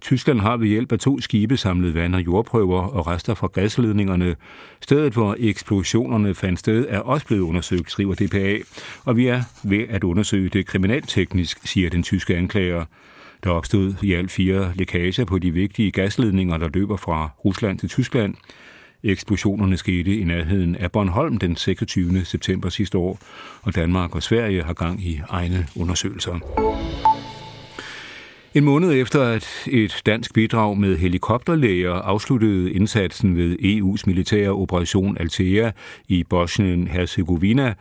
Tyskland har ved hjælp af to skibe samlet vand- og jordprøver og rester fra gasledningerne. Stedet, hvor eksplosionerne fandt sted, er også blevet undersøgt, skriver DPA, og vi er ved at undersøge det kriminalteknisk, siger den tyske anklager. Der opstod i alt fire lækager på de vigtige gasledninger, der løber fra Rusland til Tyskland. Eksplosionerne skete i nærheden af Bornholm den 26. september sidste år, og Danmark og Sverige har gang i egne undersøgelser. En måned efter, at et dansk bidrag med helikopterlæger afsluttede indsatsen ved EU's militære operation Altea i Bosnien-Herzegovina,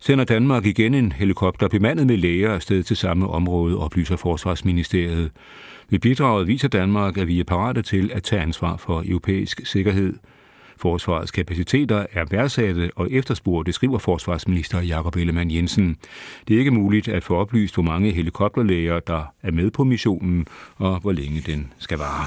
sender Danmark igen en helikopter bemandet med læger afsted til samme område, oplyser Forsvarsministeriet. Ved bidraget viser Danmark, at vi er parate til at tage ansvar for europæisk sikkerhed. Forsvarets kapaciteter er værdsatte og efterspurgte, skriver forsvarsminister Jakob Ellemann Jensen. Det er ikke muligt at få oplyst, hvor mange helikopterlæger, der er med på missionen, og hvor længe den skal vare.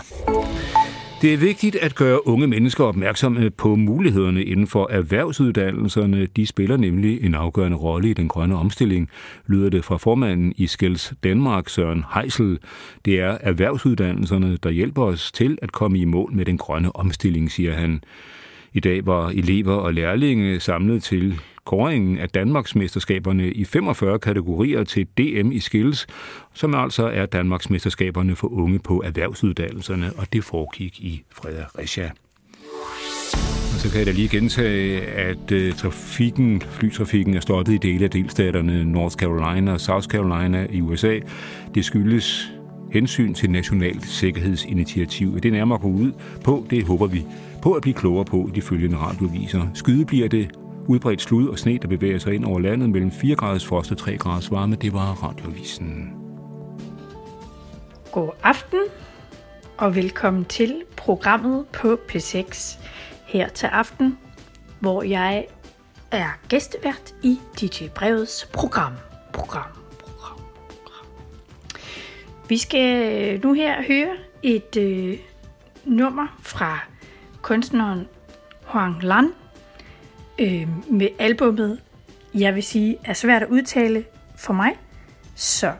Det er vigtigt at gøre unge mennesker opmærksomme på mulighederne inden for erhvervsuddannelserne. De spiller nemlig en afgørende rolle i den grønne omstilling, lyder det fra formanden i Skels Danmark, Søren Heisel. Det er erhvervsuddannelserne, der hjælper os til at komme i mål med den grønne omstilling, siger han. I dag var elever og lærlinge samlet til kåringen af Danmarksmesterskaberne i 45 kategorier til DM i Skills, som altså er Danmarksmesterskaberne for unge på erhvervsuddannelserne, og det foregik i Fredericia. Og så kan jeg da lige gentage, at øh, trafikken, flytrafikken er stoppet i dele af delstaterne North Carolina og South Carolina i USA. Det skyldes hensyn til nationalt sikkerhedsinitiativ. Det nærmere går ud på, det håber vi på at blive klogere på i de følgende radioviser. Skyde bliver det udbredt slud og sne, der bevæger sig ind over landet mellem 4 graders frost og 3 graders varme. Det var radiovisen. God aften og velkommen til programmet på P6 her til aften, hvor jeg er gæstevært i DJ Brevets program. Program, program, program. Vi skal nu her høre et øh, nummer fra kunstneren Huang Lan øh, med albummet, jeg vil sige, er svært at udtale for mig. Så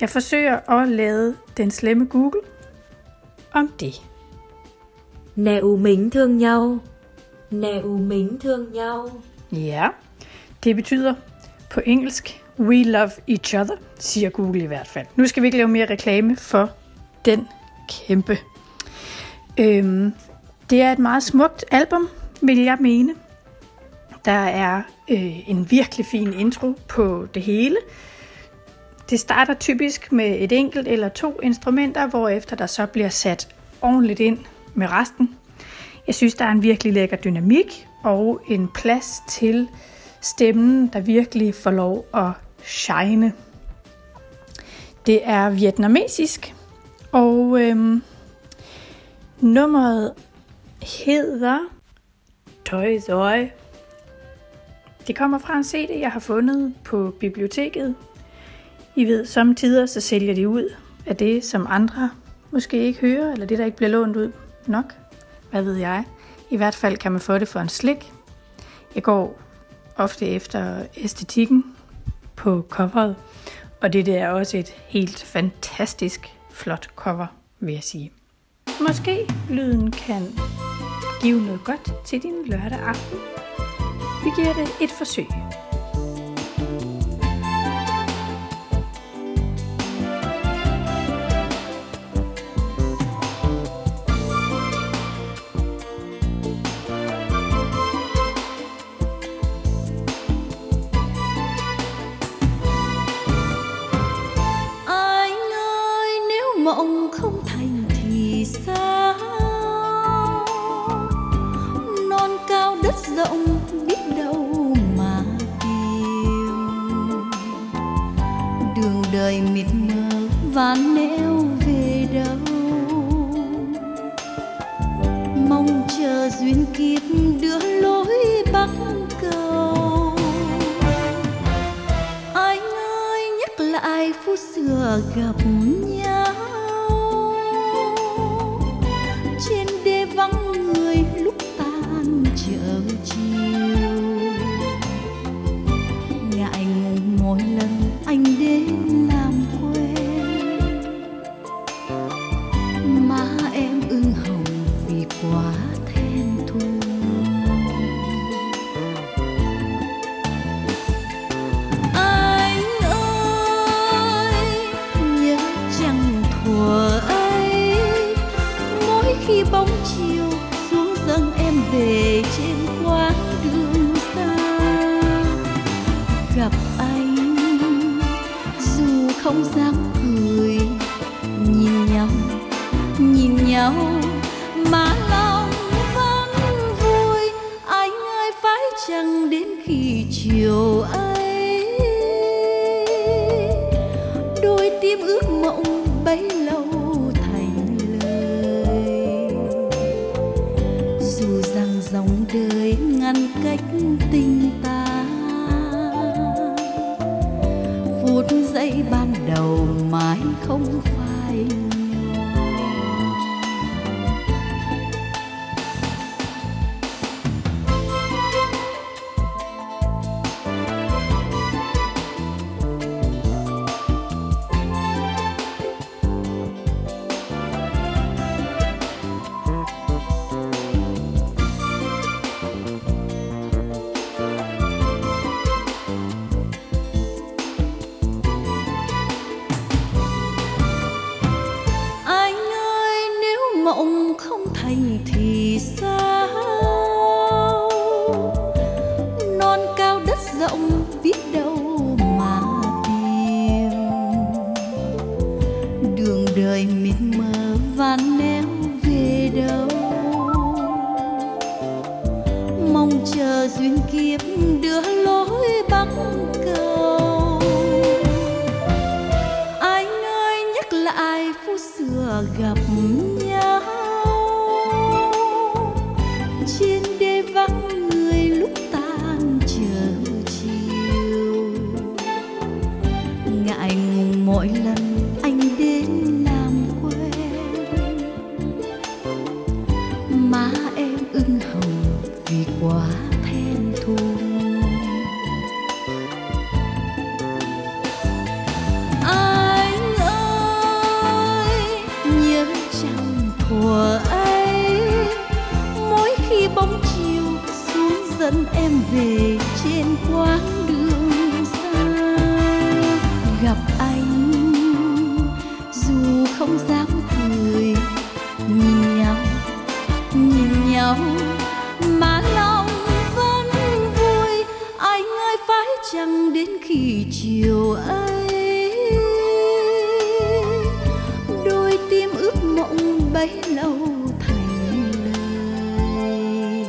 jeg forsøger at lade den slemme Google om det. Nẻo mến thương nhau Nẻo mến thương nhau Ja, det betyder på engelsk, we love each other, siger Google i hvert fald. Nu skal vi ikke lave mere reklame for den kæmpe. Øhm, det er et meget smukt album, vil jeg mene. Der er øh, en virkelig fin intro på det hele. Det starter typisk med et enkelt eller to instrumenter, hvorefter der så bliver sat ordentligt ind med resten. Jeg synes, der er en virkelig lækker dynamik og en plads til stemmen, der virkelig får lov at shine. Det er vietnamesisk, og øhm, nummeret hedder Toy Zøj. Det kommer fra en CD, jeg har fundet på biblioteket. I ved, samtidig så sælger de ud af det, som andre måske ikke hører, eller det, der ikke bliver lånt ud nok. Hvad ved jeg? I hvert fald kan man få det for en slik. Jeg går ofte efter æstetikken på coveret, og det der er også et helt fantastisk flot cover, vil jeg sige. Måske lyden kan give noget godt til din lørdag aften. Vi giver det et forsøg. nhau mà lòng vẫn vui. Anh ơi, phải chăng đến khi chiều ấy, đôi tim ước mộng bấy lâu thành lời.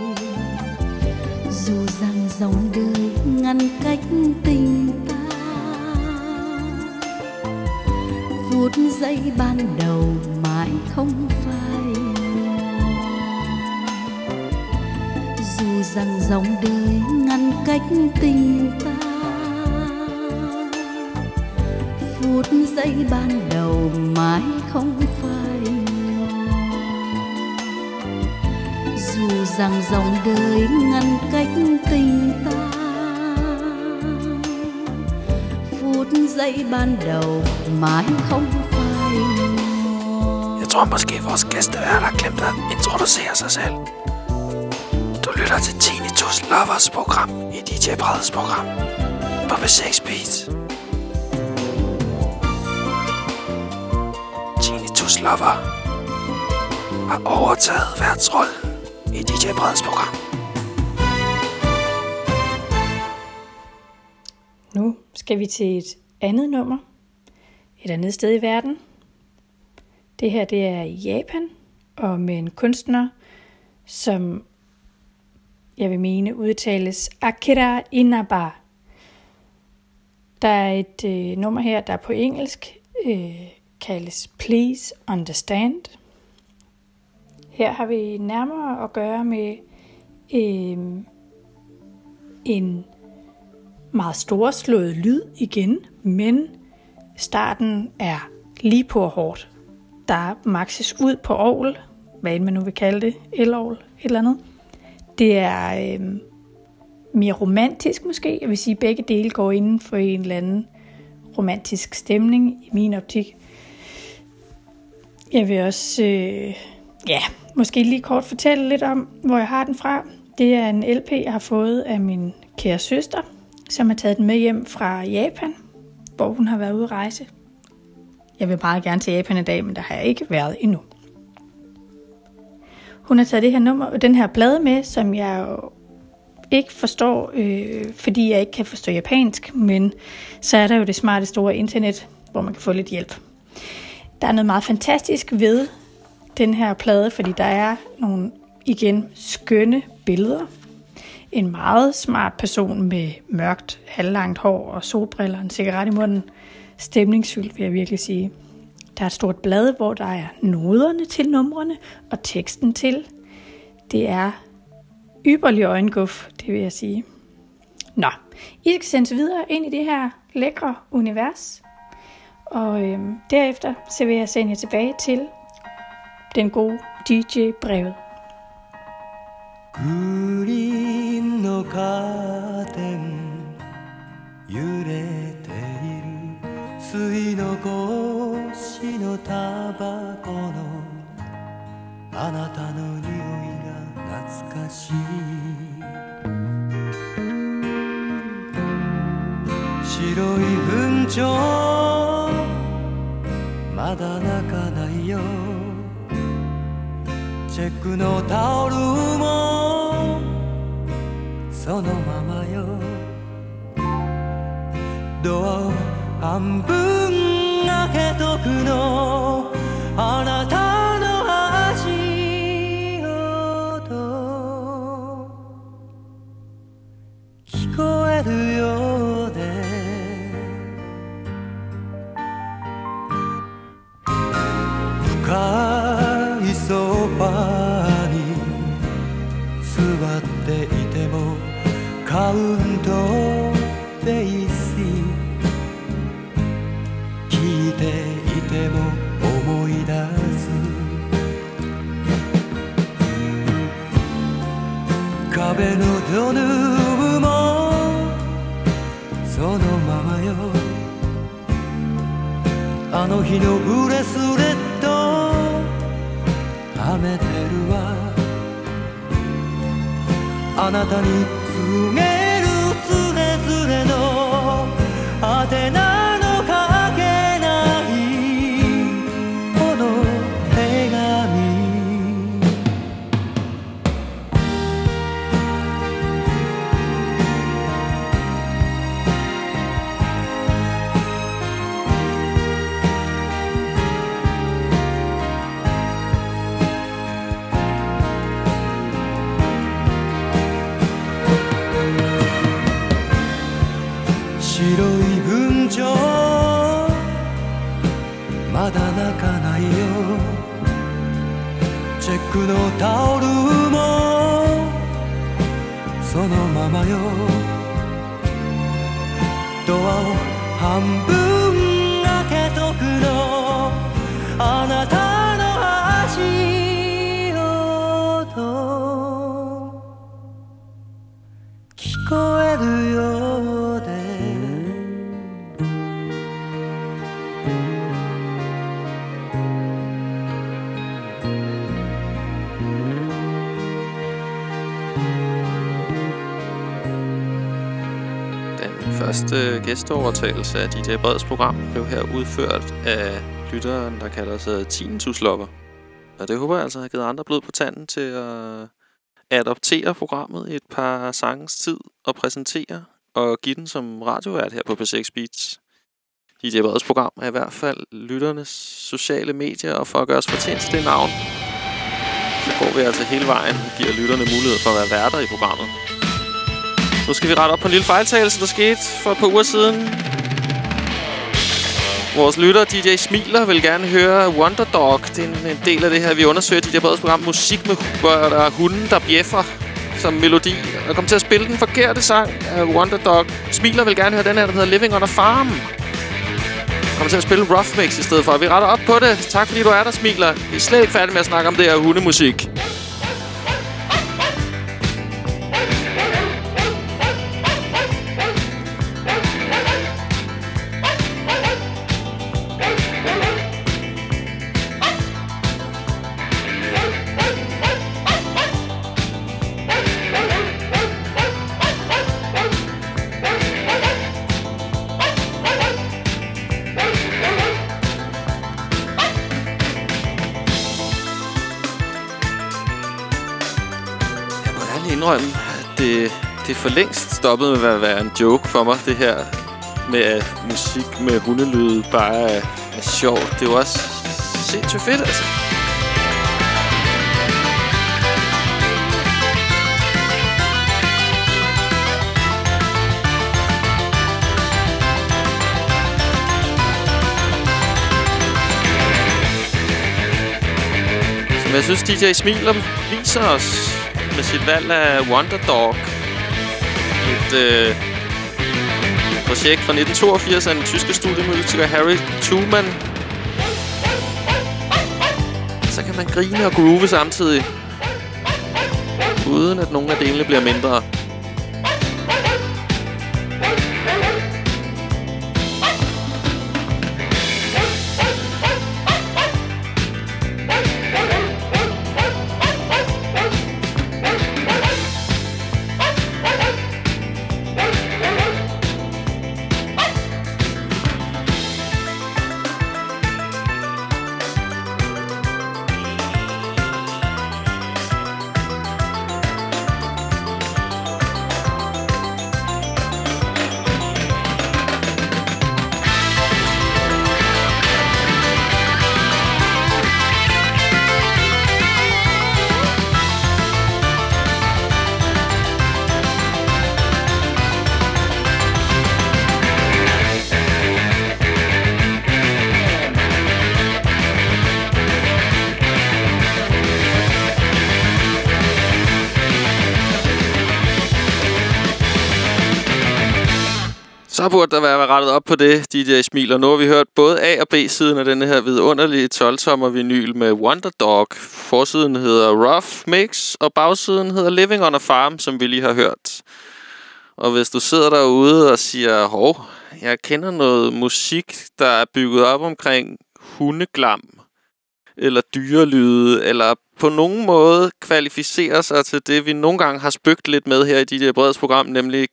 Dù rằng dòng đời ngăn cách tình ta, phút giây ban đầu mãi không rằng dòng đời ngăn cách tình ta. Phút giây ban đầu mãi không phai dù rằng dòng đời ngăn cách tình ta. Phút giây ban đầu mãi không phai Jetzt haben wir es gewusst, gestern er geklemmt hat, ins Odyssee, er selbst. lytter til Tinnitus Lovers program i DJ Breds program på B6 Beats. Tinnitus Lover har overtaget værtsrollen i DJ Breds program. Nu skal vi til et andet nummer, et andet sted i verden. Det her det er i Japan, og med en kunstner, som jeg vil mene udtales Akira Inaba. Der er et øh, nummer her, der på engelsk øh, kaldes Please Understand. Her har vi nærmere at gøre med øh, en meget storslået lyd igen, men starten er lige på hårdt. Der maxes ud på ovl, hvad end man nu vil kalde det, elovl, et eller andet. Det er øh, mere romantisk måske. Jeg vil sige, at begge dele går inden for en eller anden romantisk stemning i min optik. Jeg vil også, øh, ja, måske lige kort fortælle lidt om, hvor jeg har den fra. Det er en LP, jeg har fået af min kære søster, som har taget den med hjem fra Japan, hvor hun har været ude at rejse. Jeg vil bare gerne til Japan i dag, men der har jeg ikke været endnu. Hun har taget det her nummer, den her plade med, som jeg jo ikke forstår, øh, fordi jeg ikke kan forstå japansk, men så er der jo det smarte store internet, hvor man kan få lidt hjælp. Der er noget meget fantastisk ved den her plade, fordi der er nogle igen skønne billeder. En meget smart person med mørkt, halvlangt hår og solbriller, en cigaret i munden. Stemningsfyldt, vil jeg virkelig sige. Der er et stort blad, hvor der er noderne til numrene og teksten til. Det er yberlig øjenguf, det vil jeg sige. Nå, I skal sendes videre ind i det her lækre univers. Og øhm, derefter så vil jeg sende jer tilbage til den gode DJ Brevet. グリーンのカーテン揺れている吸い残 しのタバコのあなたの匂いが懐かしい白い文鳥まだ泣かないよ。チェックのタオルもそのままよ。ドアを半分あの日のブレスレットはめてるわ。あなたに告げチェックのタオルもそのままよ。ドアを半分 første gæsteovertagelse af DJ Breds program blev her udført af lytteren, der kalder sig Tinnitus Og det håber jeg altså har givet andre blod på tanden til at adoptere programmet i et par sangens tid og præsentere og give den som radiovært her på P6 Beats. DJ Breds program er i hvert fald lytternes sociale medier, og for at gøre os fortjent til det navn, så går vi altså hele vejen og giver lytterne mulighed for at være værter i programmet. Nu skal vi rette op på en lille fejltagelse, der skete for et par uger siden. Vores lytter, DJ Smiler, vil gerne høre Wonderdog. Det er en, en del af det her, vi undersøger DJ Breds program. Musik med hvor der er hunden, der bjeffer som melodi. Og kom til at spille den forkerte sang af Wonderdog. Smiler vil gerne høre den her, der hedder Living on a Farm. Kom kommer til at spille Rough Mix i stedet for. Vi retter op på det. Tak fordi du er der, Smiler. Vi er slet ikke færdige med at snakke om det her hundemusik. Indrømme, at det, det er for længst stoppet med at være en joke for mig, det her med at musik med hundelyde bare er, er sjovt. Det er jo også sindssygt fedt, altså. Som jeg synes, DJ Smiler viser os med sit valg af Wonderdog. Et øh, projekt fra 1982 af den tyske studiemusiker Harry Truman. Så kan man grine og groove samtidig. Uden at nogen af delene bliver mindre. Burde der være rettet op på det, DJ Smiler. Nu har vi hørt både A- og B-siden af den her vidunderlige 12-tommer vinyl med Wonder Dog. Forsiden hedder Rough Mix, og bagsiden hedder Living on a Farm, som vi lige har hørt. Og hvis du sidder derude og siger, hov, jeg kender noget musik, der er bygget op omkring hundeglam, eller dyrelyde, eller på nogen måde kvalificerer sig til det, vi nogle gange har spøgt lidt med her i DJ Breds program, nemlig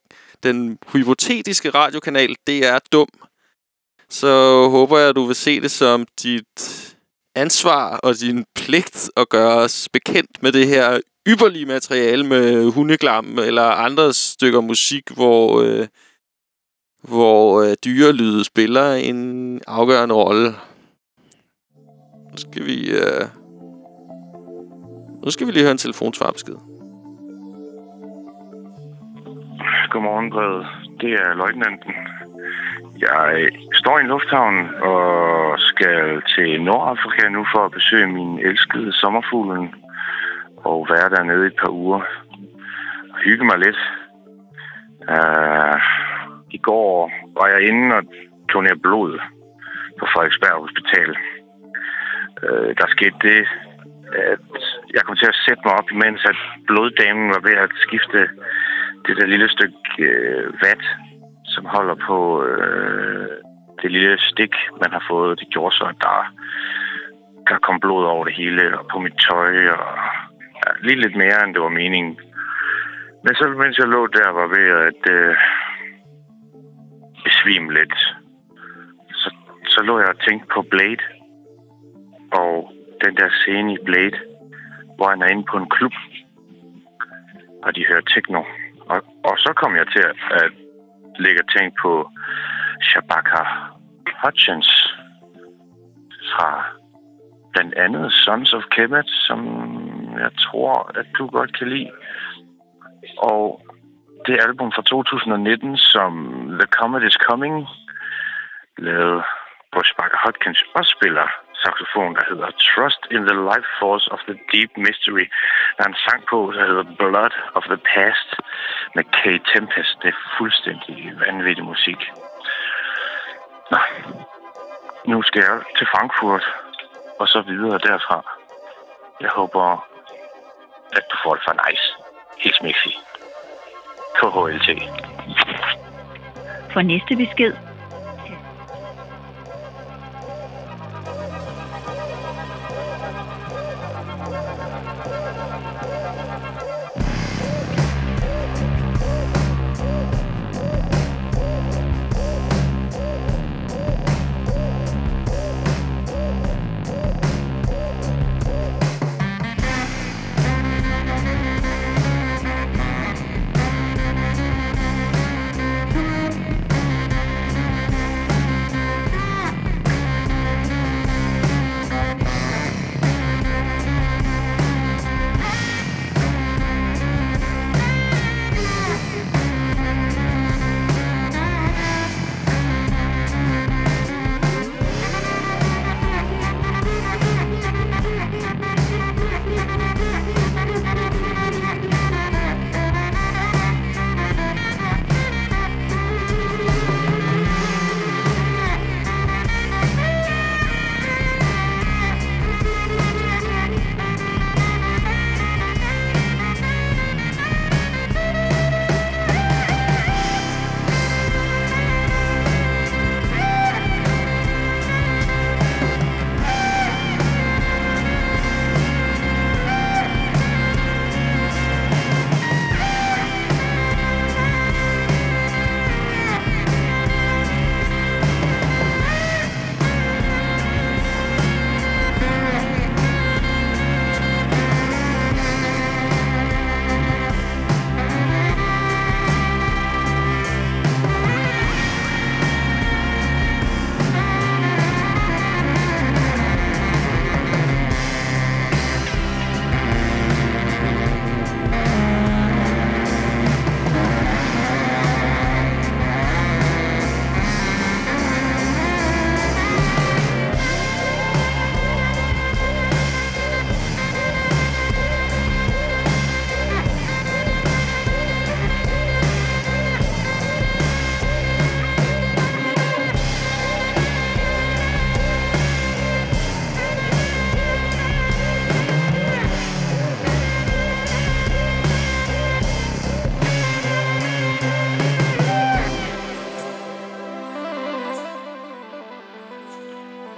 den hypotetiske radiokanal DR Dum, så håber jeg, at du vil se det som dit ansvar og din pligt at gøre os bekendt med det her ypperlige materiale med hundeglam eller andre stykker musik, hvor, øh, hvor øh, dyrelyde spiller en afgørende rolle. Nu skal vi... Øh, nu skal vi lige høre en telefonsvarbesked. Godmorgen, Brede. Det er løjtnanten. Jeg står i en lufthavn og skal til Nordafrika nu for at besøge min elskede sommerfuglen og være dernede i et par uger og hygge mig lidt. Uh, I går var jeg inde og donere blod på Frederiksberg Hospital. Uh, der skete det, at jeg kom til at sætte mig op, mens at bloddamen var ved at skifte det der lille stykke øh, vat, som holder på øh, det lille stik, man har fået. Det gjorde så, at der, der kom blod over det hele, og på mit tøj, og ja, lige lidt mere, end det var meningen. Men så mens jeg lå der, var ved at øh, besvime lidt. Så, så lå jeg og tænkte på Blade. Og den der scene i Blade, hvor han er inde på en klub, og de hører techno. Og, og så kom jeg til at, at lægge og tænke på Shabaka Hutchins fra blandt andet Sons of Kemet, som jeg tror, at du godt kan lide. Og det album fra 2019, som The Comet is Coming, lavede, hvor Shabaka Hodkins også spiller saxofon, der hedder Trust in the Life Force of the Deep Mystery. Der er en sang på, der hedder Blood of the Past med K. Tempest. Det er fuldstændig vanvittig musik. Nå. Nu skal jeg til Frankfurt og så videre derfra. Jeg håber, at du får det for nice. Helt smæssigt. KHLT. For næste besked.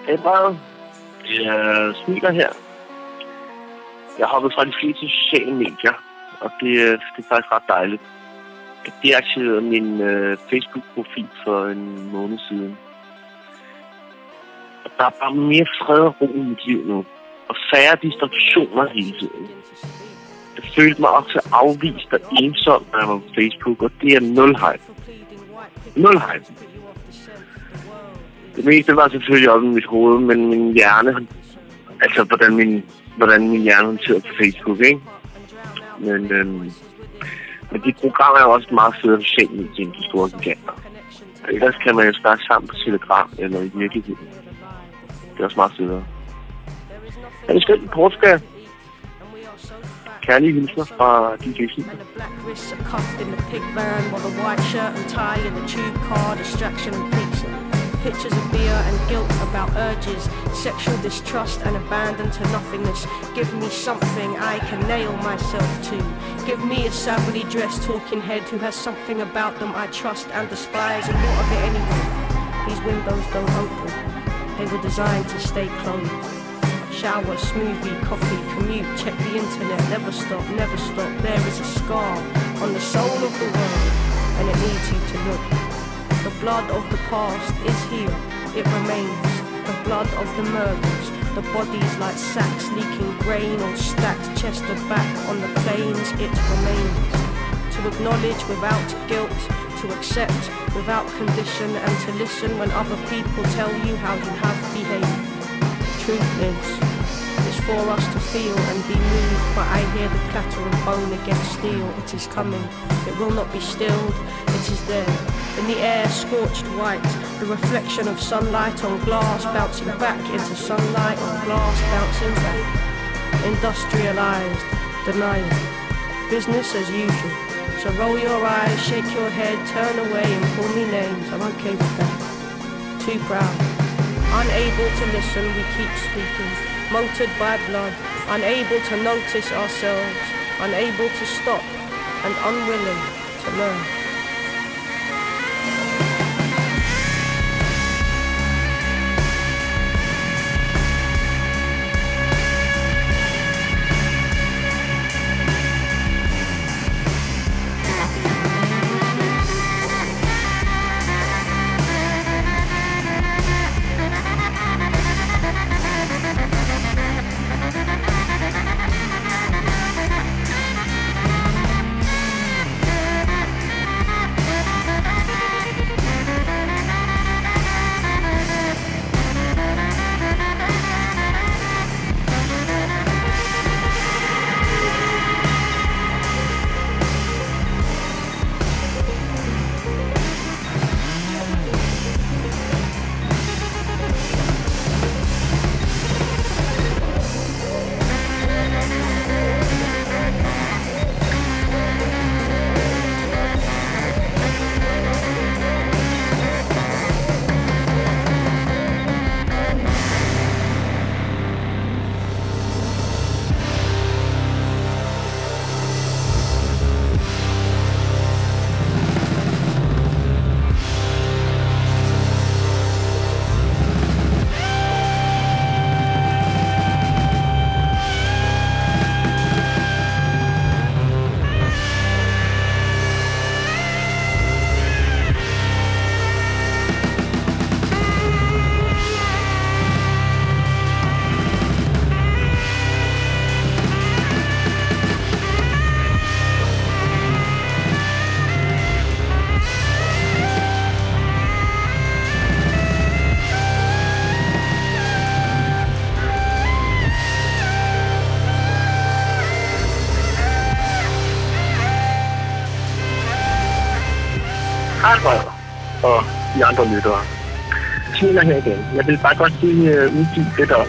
Hej, øh, Jeg Smiler her. Jeg har hoppet fra de fleste sociale medier, og det, øh, det er faktisk ret dejligt. Jeg deaktiverede min øh, Facebook-profil for en måned siden. Og der er bare mere fred og ro i mit liv nu, og færre distraktioner hele tiden. Jeg følte mig også afvist og ensom, når jeg var på Facebook, og det er nul hype. Nul hype. Det meste var selvfølgelig op i mit hoved, men min hjerne, altså hvordan min, hvordan min hjerne håndterer på Facebook, ikke? Men, øhm, men de programmer er jo også meget fede socialt medie i de store giganter. Ellers kan man jo snakke sammen på Telegram eller i virkeligheden. Det er også meget federe. Er det skønt i Portugal? Kærlige hilsner fra DJ Sina. wrists are cuffed in the pig van while the white shirt and tie in the tube car, distraction and pizza. Pictures of beer and guilt about urges, sexual distrust and abandon to nothingness. Give me something I can nail myself to. Give me a savagely dressed talking head who has something about them I trust and despise. And what of it anyway? These windows don't open. They were designed to stay closed. Shower, smoothie, coffee, commute, check the internet, never stop, never stop. There is a scar on the soul of the world, and it needs you to look. The blood of the past is here, it remains. The blood of the murders, the bodies like sacks leaking grain or stacked chest to back on the plains, it remains. To acknowledge without guilt, to accept without condition, and to listen when other people tell you how you have behaved. Truth lives. For us to feel and be moved, but I hear the clatter of bone against steel. It is coming. It will not be stilled. It is there. In the air, scorched white, the reflection of sunlight on glass bouncing back into sunlight on glass bouncing back. Industrialized, denial. Business as usual. So roll your eyes, shake your head, turn away and call me names. I'm okay with that. Too proud. Unable to listen, we keep speaking. Motored by blood. Unable to notice ourselves. Unable to stop. And unwilling to learn. Og lyttere. Smiler her igen. Jeg vil bare godt lige øh, uh, udgive lidt om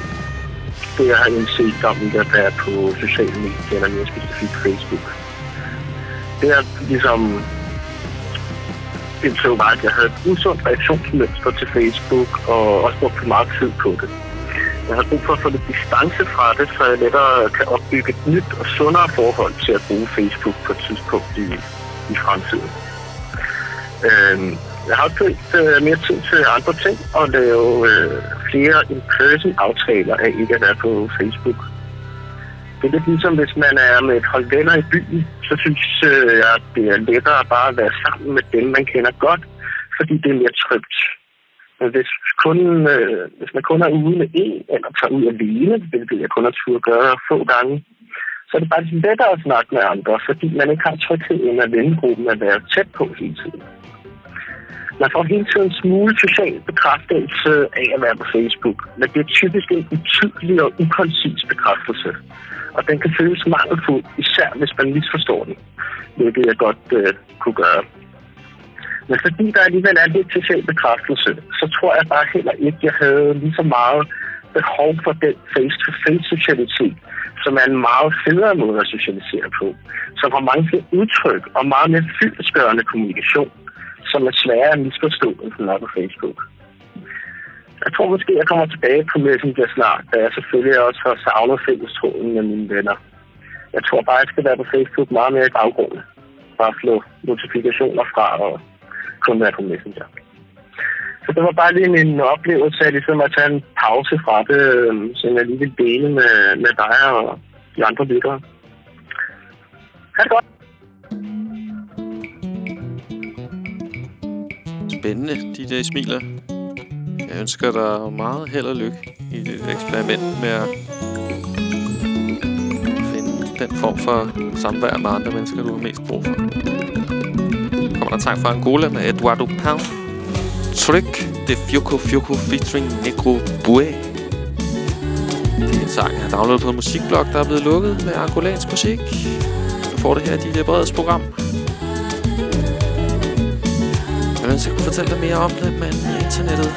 det, jeg har indset om der er på sociale medier, eller mere specifikt Facebook. Det er ligesom indså bare, at jeg havde et usundt reaktionsmønster til Facebook, og også brugt for meget tid på det. Jeg har brug for at få lidt distance fra det, så jeg lettere kan opbygge et nyt og sundere forhold til at bruge Facebook på et tidspunkt i, i fremtiden. Øhm, jeg har købt øh, mere tid til andre ting og lave øh, flere in-person aftaler af ikke at være på Facebook. Det er lidt ligesom, hvis man er med et hold venner i byen, så synes øh, jeg, at det er lettere bare at være sammen med dem, man kender godt, fordi det er mere trygt. Men hvis, kun, øh, hvis man kun er ude med en, eller tager ud alene, hvilket jeg kun har tur gøre få gange, så er det bare lidt lettere at snakke med andre, fordi man ikke har trygheden af vennegruppen at være tæt på hele tiden. Man får hele tiden en smule social bekræftelse af at være på Facebook, men det er typisk en utydelig og ukoncis bekræftelse. Og den kan føles mangelfuld, især hvis man misforstår den, hvilket jeg godt øh, kunne gøre. Men fordi der alligevel er lidt social bekræftelse, så tror jeg bare heller ikke, at jeg havde lige så meget behov for den face-to-face socialitet, som er en meget federe måde at socialisere på, som har mange flere udtryk og meget mere fyldesgørende kommunikation som er sværere at misforstå, end den er på Facebook. Jeg tror måske, jeg kommer tilbage på Messenger snart, da jeg selvfølgelig også har savnet fællestråden med mine venner. Jeg tror bare, jeg skal være på Facebook meget mere i baggrunden. Bare slå notifikationer fra og kun være på Messenger. Så det var bare lige min oplevelse af ligesom at tage en pause fra det, øhm, som jeg lige vil dele med, med dig og de andre lyttere. Ha' det godt! Spændende, der Smiler. Jeg ønsker dig meget held og lykke i dit eksperiment med at finde den form for samvær med andre mennesker, du har mest brug for. Kommer der tak fra Angola med Eduardo Pau. Tryk de Fiuco Fiuco featuring Negro Bue. Det er en sang, jeg har downloadet på en musikblog, der er blevet lukket med angolansk musik. Du får det her i dit de program. Jeg jeg kunne fortælle dig mere om det, men øh, internettet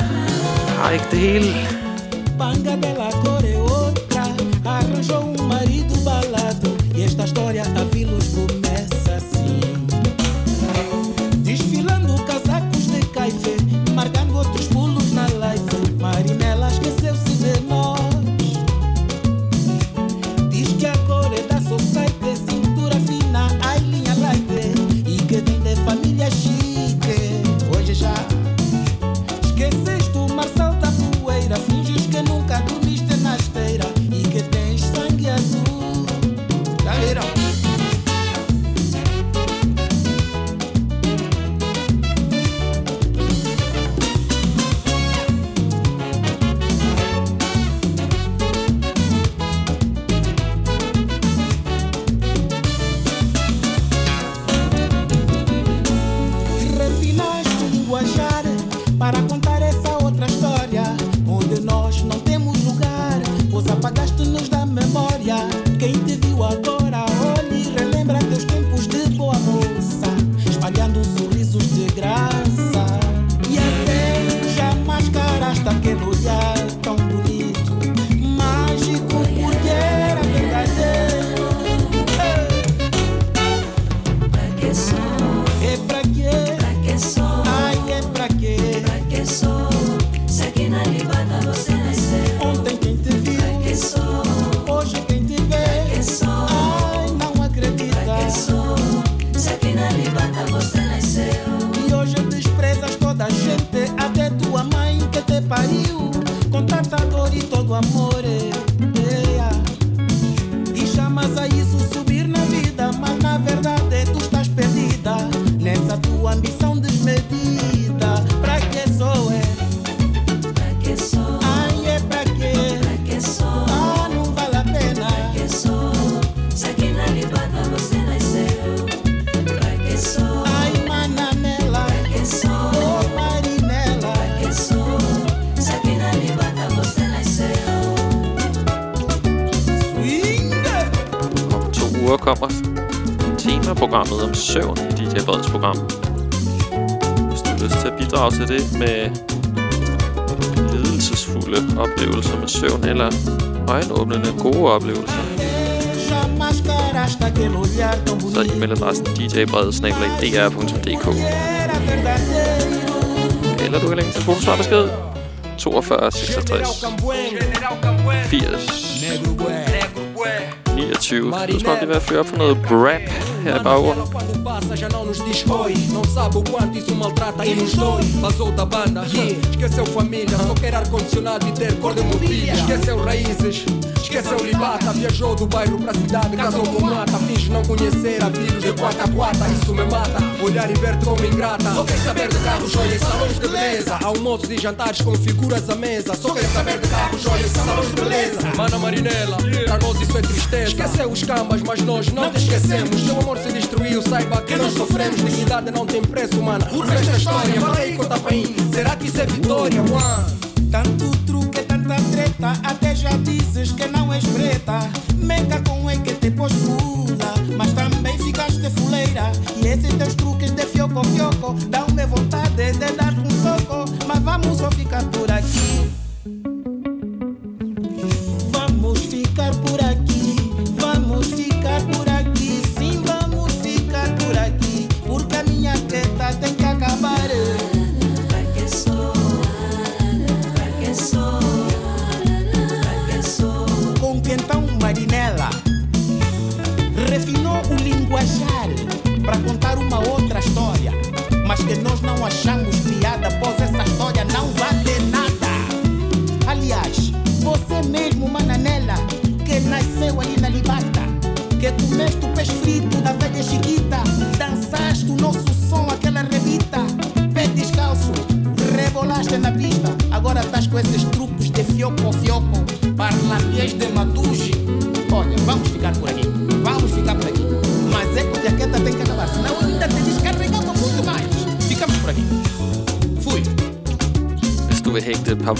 har ikke det hele. Banga dela cor é søvn i DJ Breds program. Hvis du har lyst til at bidrage til det med lidelsesfulde oplevelser med søvn, eller øjenåbnende gode oplevelser, så er e-mailadressen djbredet.dr.dk. Eller du kan længe til telefonsvarbesked 42 66 80 29. Du skal lige være at fyre op for noget brap her i baggrunden. Já não nos diz oi Não sabe o quanto isso maltrata e nos dói. Vazou da banda, esqueceu família Só quer ar-condicionado e ter cor de mobília. Esqueceu raízes, esqueceu libata Viajou do bairro pra cidade, casou com mata Finge não conhecer a vírus de quarta a quarta Isso me mata, olhar e ver-te como ingrata. Só quer saber de carros, joias, salões de beleza. Almoços e jantares com figuras à mesa. Só quer saber de carros, joias, salões de beleza. Mana Marinela, pra nós isso é tristeza. Esqueceu os cambas, mas nós não te esquecemos. Teu amor se destruiu, saiba que nós sofremos. Dignidade não tem preço, mana. O resto é história, fala aí, conta pra mim. Será que isso é vitória, one? Tanto truque, tanta treta, até já dizes que não és preta. Meca com e que te pôs fula, mas também ficaste fuleira. E esses teus truques de fioco, fioco,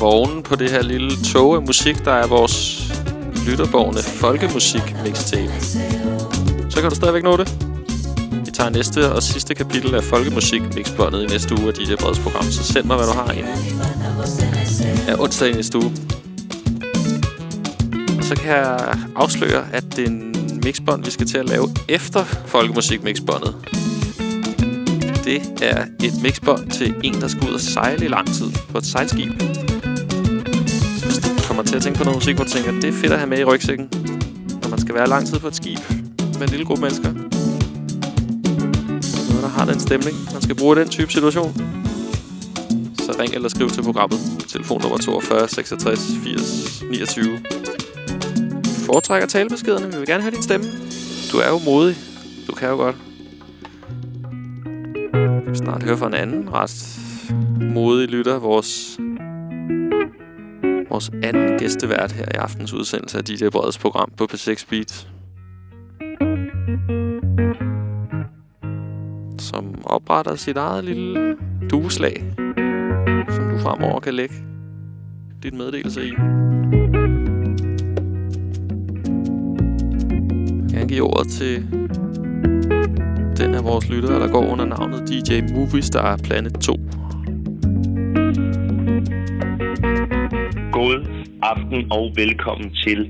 vognen på det her lille tog af musik, der er vores lytterborgende folkemusik mixtape, så kan du stadigvæk nå det. Vi tager næste og sidste kapitel af folkemusik mixbåndet i næste uge af DJ Breds program, så send mig, hvad du har inden af onsdag i næste uge. Og så kan jeg afsløre, at det er en mixbånd, vi skal til at lave efter folkemusik mixbåndet. Det er et mixbånd til en, der skal ud og sejle i lang tid på et sejlskib til at tænke på noget musik, hvor du tænker, det er fedt at have med i rygsækken, når man skal være lang tid på et skib med en lille gruppe mennesker. Noget, der har den stemning. Man skal bruge i den type situation. Så ring eller skriv til programmet. Telefonnummer 42 66 80 29. Foretrækker talebeskederne. Vi vil gerne høre din stemme. Du er jo modig. Du kan jo godt. Vi snart høre fra en anden ret modig lytter. Vores, vores anden gæstevært her i aftens udsendelse af DJ Breds program på P6 Beat. Som opretter sit eget lille dueslag, som du fremover kan lægge dit meddelelse i. Jeg kan give ordet til den af vores lyttere, der går under navnet DJ Movistar Planet 2. God aften og velkommen til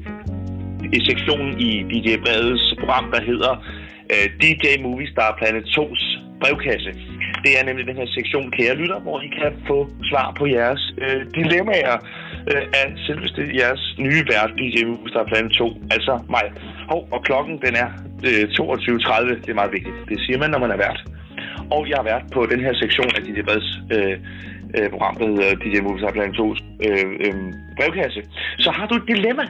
i sektionen i DJ Bredes program, der hedder øh, uh, DJ Movistar Planet 2's brevkasse. Det er nemlig den her sektion, kære lytter, hvor I kan få svar på jeres uh, dilemmaer uh, af selveste jeres nye vært, DJ Movistar Planet 2, altså mig. Hov, og klokken den er uh, 22.30, det er meget vigtigt. Det siger man, når man er vært. Og jeg har været på den her sektion af DJ Breds øh, øh, program, der hedder DJ Movistar Plan 2's øh, øh, brevkasse. Så har du et dilemma,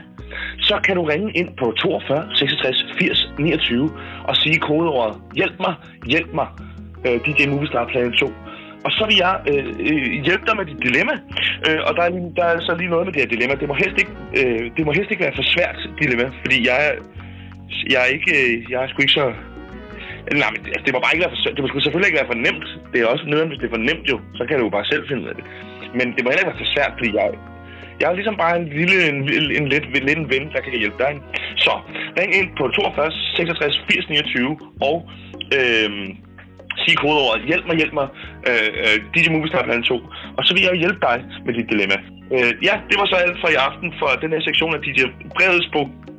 så kan du ringe ind på 42 66 80 29 og sige kodeordet Hjælp mig, hjælp mig, øh, DJ Movistar Plan 2. Og så vil jeg øh, øh, hjælpe dig med dit dilemma. Øh, og der er, lige, der er så lige noget med det her dilemma. Det må helst ikke, øh, det må helst ikke være for svært dilemma, fordi jeg jeg er ikke, øh, jeg er sgu ikke så Nej, men altså, det må bare ikke være for, det må selvfølgelig ikke være for nemt. Det er også nederen, hvis det er for nemt jo. Så kan du jo bare selv finde ud af det. Men det må heller ikke være for svært, fordi jeg, jeg er ligesom bare en lille, en, en, en lidt, en lidt en ven, der kan hjælpe dig. Så ring ind på 42 66 80 29 og øhm, sig kodeordet hjælp mig, hjælp mig, øh, øh, DJ Movistar Planet 2. Og så vil jeg hjælpe dig med dit dilemma. Øh, ja, det var så alt for i aften for den her sektion af DJ Breds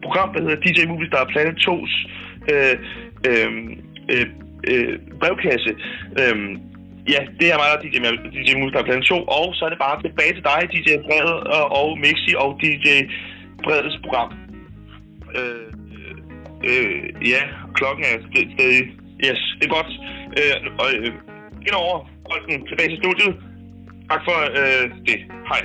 program, der hedder DJ Movistar Planet 2's øh, øh, øh, øh, brevkasse. Øhm, ja, det er mig, der er DJ, DJ Movistar Plan 2, og så er det bare tilbage til dig, DJ Bred og, og Mixi og DJ Bredes program. Øh, øh, øh, ja, klokken er stadig... Yes, det er godt. Øh, og, øh, ind over bolden tilbage til studiet. Tak for øh, det. Hej.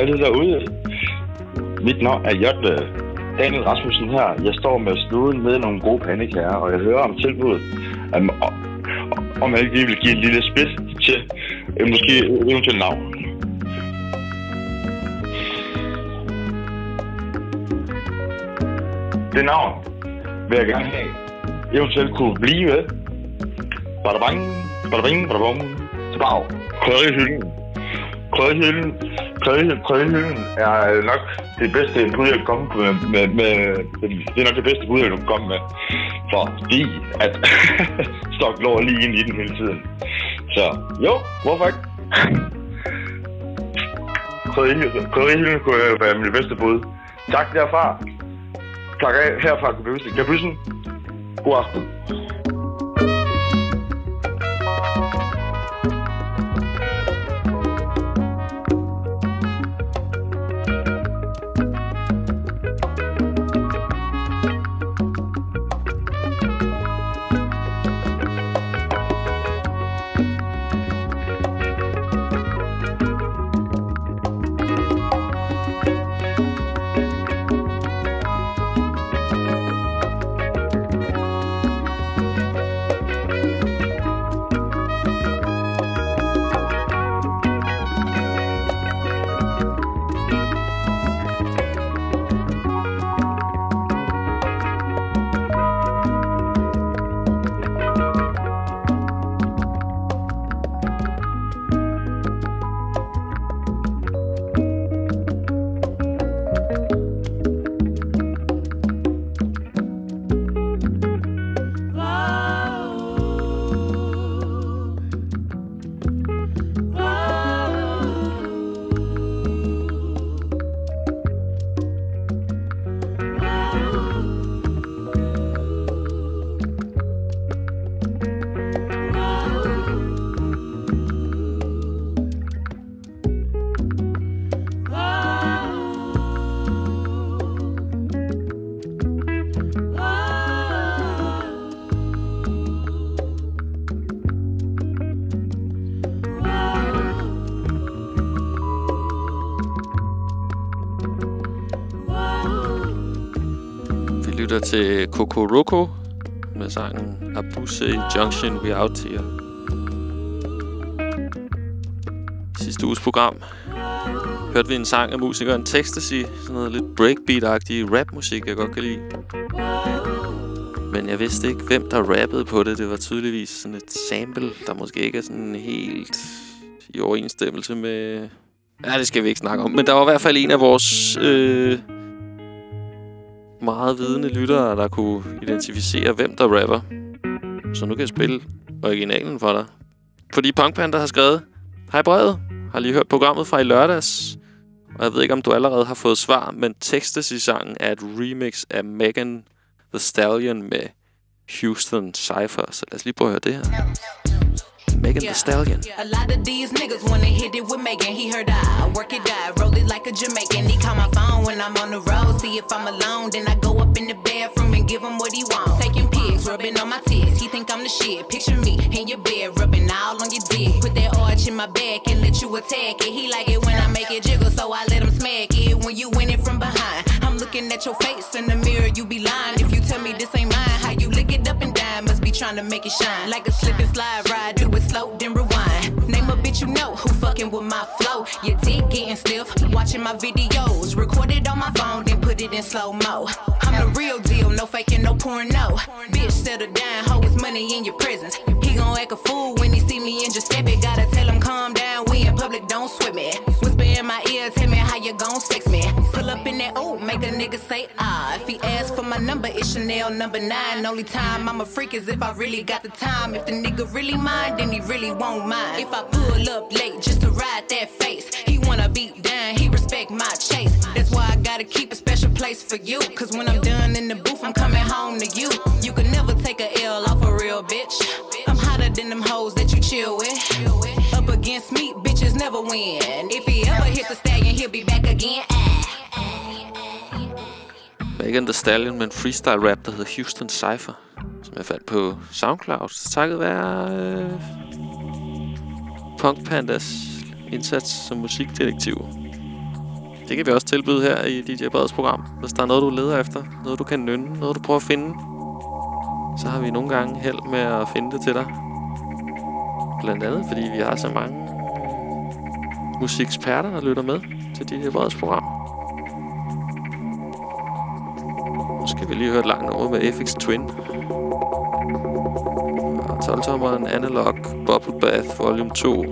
Alle derude. Mit navn er Jotle. Daniel Rasmussen her. Jeg står med snuden med nogle gode pandekager, og jeg hører om tilbuddet, om, om jeg ikke lige vil give en lille spids til øh, måske eventuelt navn. Det navn vil jeg gerne have. Eventuelt kunne blive øh. ved. Bada bang, bada bing, bada bum. Spag. Krødehylden. Krødehylden. Krødehylden. Er nok det bedste bud, jeg kan komme med, med, med, Det er nok det bedste bud, jeg kan komme med. Fordi at stok lå lige ind i den hele tiden. Så jo, hvorfor ikke? Krødehylden kunne være mit bedste bud. Tak derfra. Tak af herfra, Kabysen. Kabysen. God aften. Lytter til Coco Roco med sangen Abuse Junction We Out Here. Sidste uges program hørte vi en sang af musikeren Textasy, sådan noget lidt breakbeat-agtig rapmusik, jeg godt kan lide. Men jeg vidste ikke, hvem der rappede på det. Det var tydeligvis sådan et sample, der måske ikke er sådan helt i overensstemmelse med... Ja, det skal vi ikke snakke om. Men der var i hvert fald en af vores øh, meget vidende lyttere, der kunne identificere, hvem der rapper. Så nu kan jeg spille originalen for dig. Fordi Punk Panda har skrevet, Hej brevet, har lige hørt programmet fra i lørdags. Og jeg ved ikke, om du allerede har fået svar, men tekstes i sangen er et remix af Megan The Stallion med Houston Cypher. Så lad os lige prøve at høre det her. Megan The Stallion. A lot of these niggas wanna hit it with Megan. He heard I work it out, roll it like a Jamaican. He call my phone when I'm on the road. See if I'm alone, then I go up in the and give him what he wants. Taking pics, rubbing on my tits. He think I'm the shit. Picture me in your bed, rubbing all on your dick. Put that arch in my back and let you attack it. He like it when I make it jiggle, so I let him smack it. When you win it from behind, I'm looking at your face in the mirror. You be lying if you trying to make it shine like a slip and slide ride. Do it slow, then rewind. Name a bitch you know who fucking with my flow. Your dick getting stiff, watching my videos. Record it on my phone, then put it in slow mo. I'm the real deal, no faking, no porno. Bitch, settle down, hoe is money in your presence. He gon' act a fool when he see me in Giuseppe. Gotta tell him calm down, we in public, don't sweat me. In my ear, tell me how you gon' fix me. Pull up in that ooh, make a nigga say ah. If he ask for my number, it's Chanel number nine. Only time I'm a freak is if I really got the time. If the nigga really mind, then he really won't mind. If I pull up late just to ride that face, he wanna beat down, he respect my chase. That's why I gotta keep a special place for you. Cause when I'm done in the booth, I'm coming home to you. You can never take a L off a real bitch. I'm hotter than them hoes that you chill with. Against me, bitches never win. If he ever hit the stallion, he'll be back again. Megan The Stallion med en freestyle rap, der hedder Houston Cypher. Som jeg fandt på Soundcloud. Takket være øh, Punk Pandas indsats som musikdetektiv. det kan vi også tilbyde her i DJ Breds program. Hvis der er noget, du leder efter, noget du kan nynne, noget du prøver at finde, så har vi nogle gange held med at finde det til dig. Blandt andet, fordi vi har så mange musikeksperter, der lytter med til dit Breds program. Nu skal vi lige høre et langt over med FX Twin. Og 12-tommeren Analog Bubble Bath Volume 2.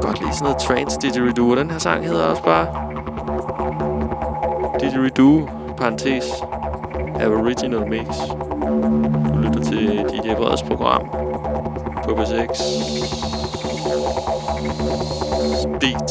Godt lige sådan noget trance didgeridoo. Den her sang hedder også bare Didgeridoo, parentes, Aboriginal Mix. Lytter til DJ Breds program på B6. Beat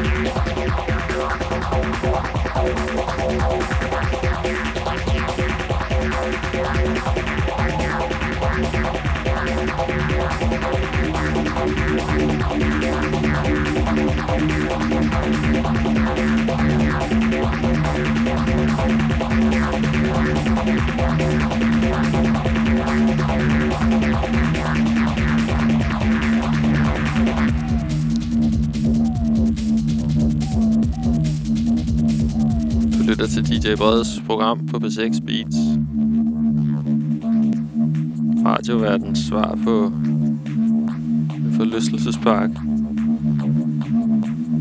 Du lytter til DJ Breds program på B6 Beats. Radioverdens svar på en forlystelsespark.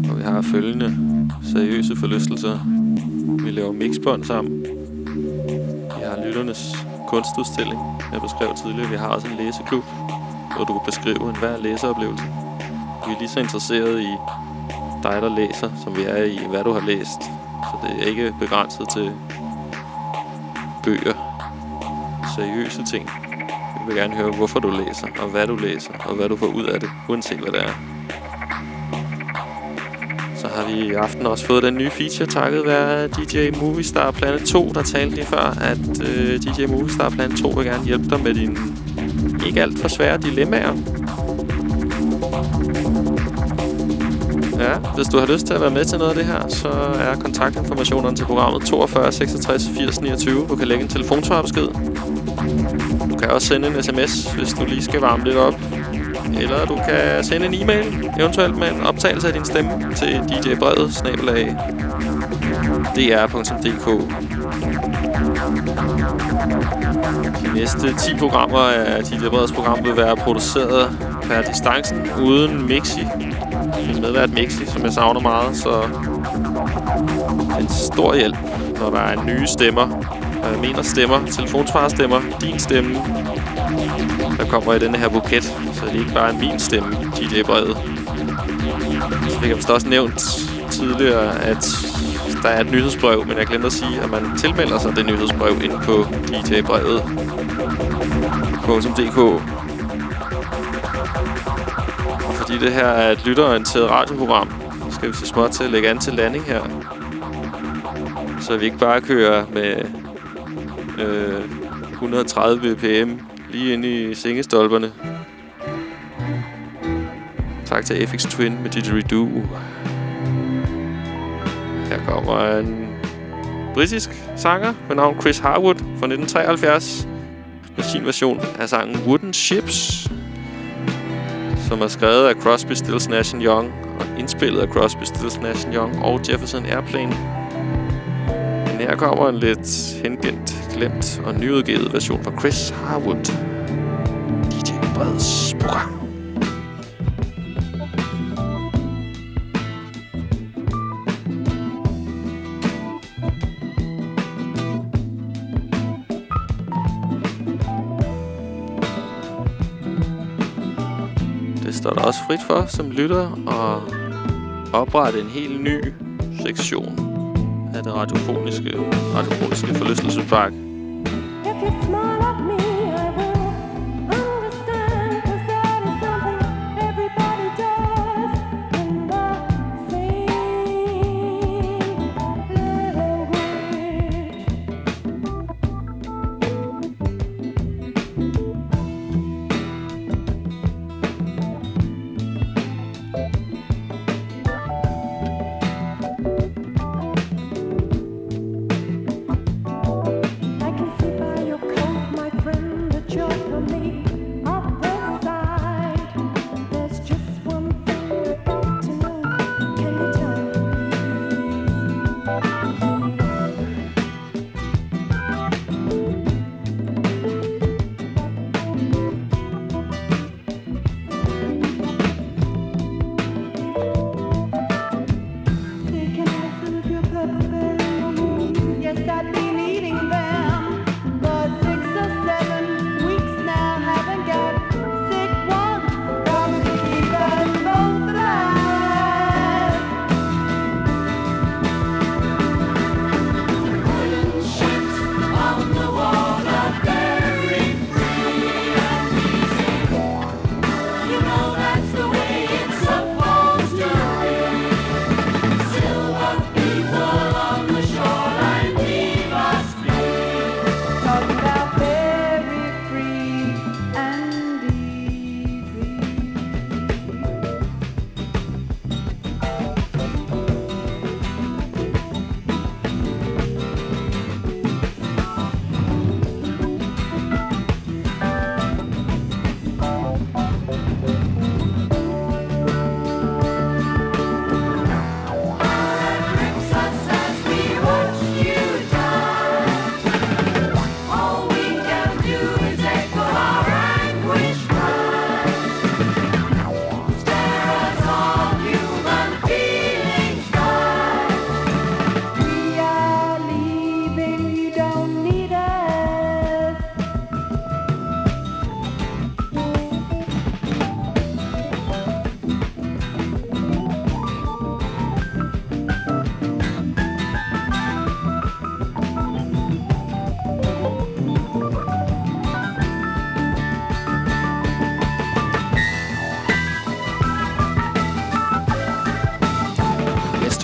Og vi har følgende seriøse forlystelser. Vi laver mixbånd sammen. Vi har lytternes kunstudstilling. Jeg beskrev tidligere, vi har også en læseklub, hvor du kan beskrive enhver læseoplevelse. Vi er lige så interesserede i dig, der læser, som vi er i, hvad du har læst. Så det er ikke begrænset til bøger. Seriøse ting. Vi vil gerne høre, hvorfor du læser, og hvad du læser, og hvad du får ud af det, uanset hvad det er. Så har vi i aften også fået den nye feature, takket være DJ Movistar Planet 2, der talte lige før, at øh, DJ Movistar Planet 2 vil gerne hjælpe dig med dine ikke alt for svære dilemmaer. Er. hvis du har lyst til at være med til noget af det her, så er kontaktinformationerne til programmet 42 66 80 29. Du kan lægge en telefonsvarbesked. Du kan også sende en sms, hvis du lige skal varme lidt op. Eller du kan sende en e-mail, eventuelt med en optagelse af din stemme til djbrevet, snabelag, dr.dk. De næste 10 programmer af DJ Breds program vil være produceret per distancen uden Mixi. Medvært Mixi, som jeg savner meget, så det er en stor hjælp, når der er nye stemmer. Øh, og jeg mener stemmer, telefonsvarstemmer, din stemme, der kommer i denne her buket, så det ikke bare er min stemme, DJ Brevet. Så fik jeg vist også nævnt tidligere, at der er et nyhedsbrev, men jeg glemte at sige, at man tilmelder sig det nyhedsbrev ind på djbrevet.dk. Fordi det her er et lytterorienteret radioprogram, så skal vi så småt til at lægge an til landing her. Så vi ikke bare kører med øh, 130 bpm lige ind i sengestolperne. Tak til FX Twin med Didgeridoo. Her kommer en britisk sanger med navn Chris Harwood fra 1973 med sin version af sangen Wooden Ships, som er skrevet af Crosby, Stills, Nash Young og indspillet af Crosby, Stills, Nash Young og Jefferson Airplane. Men her kommer en lidt hengemt, glemt og nyudgivet version fra Chris Harwood. DJ Breds program. Står der også frit for som lytter at oprette en helt ny sektion af det radiofoniske, radiofoniske forlystelsespark. Jeg can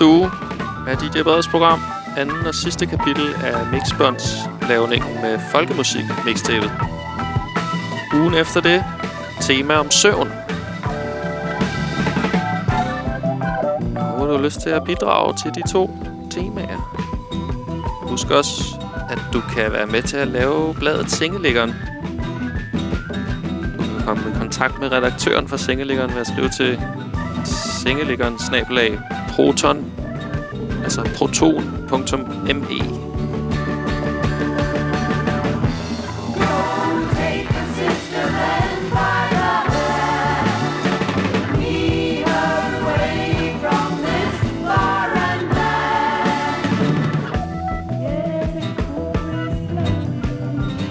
uge af DJ Breds program. Anden og sidste kapitel af Mixbonds lavningen med folkemusik mixtapet. Ugen efter det, tema om søvn. Og du har lyst til at bidrage til de to temaer. Husk også, at du kan være med til at lave bladet Sengeliggeren. Du kan komme i kontakt med redaktøren for Sengeliggeren ved at skrive til sengeliggeren proton, altså proton.me.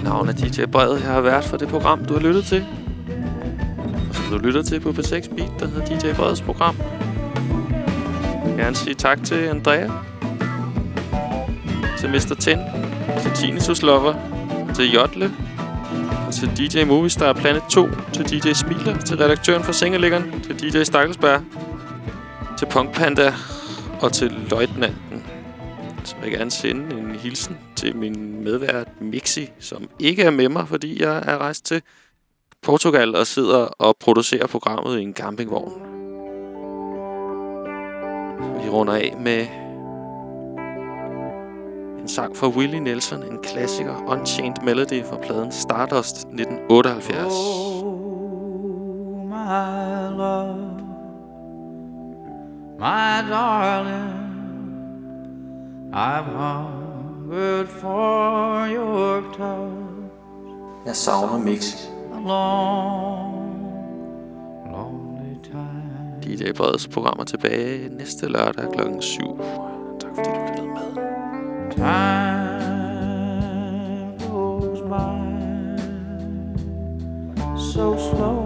Navn er DJ Bred. Jeg har været for det program, du har lyttet til. Og som du lytter til på P6 Beat, der hedder DJ Breds program. Jeg gerne sige tak til Andrea. Til Mr. Ten. Til Tinnitus Lover. Til Jotle. Og til DJ Movistar Planet 2. Til DJ Smiler. Til redaktøren for Sengeliggeren. Til DJ Stakkelsberg. Til Punk Panda. Og til Løjtnanten. Så vil jeg gerne sende en hilsen til min medvært Mixi, som ikke er med mig, fordi jeg er rejst til Portugal og sidder og producerer programmet i en campingvogn. Vi runder af med en sang fra Willie Nelson, en klassiker, Unchained Melody fra pladen Stardust 1978. my love, my darling. I've hungered for your touch Jeg savner Mixi. a DJ Breds programmer tilbage næste lørdag kl. 7. Tak fordi du lyttede med. Time goes by so slow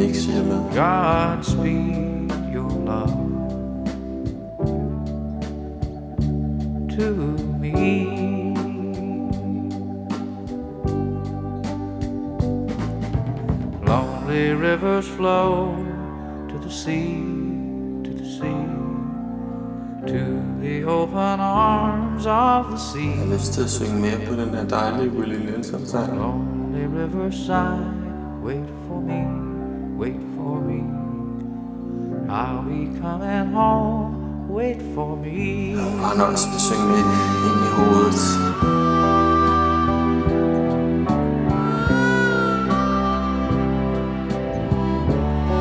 bedre, når Mixi er med. Godspeed your love to me. Lonely rivers flow to the sea, to the sea, to the open arms of the sea. Jeg har lyst til at synge mere på den her dejlige Willie Nelson sang. Lonely riverside, wait for me, wait for me. I'll be coming home, wait for me. Arne syng med i hovedet.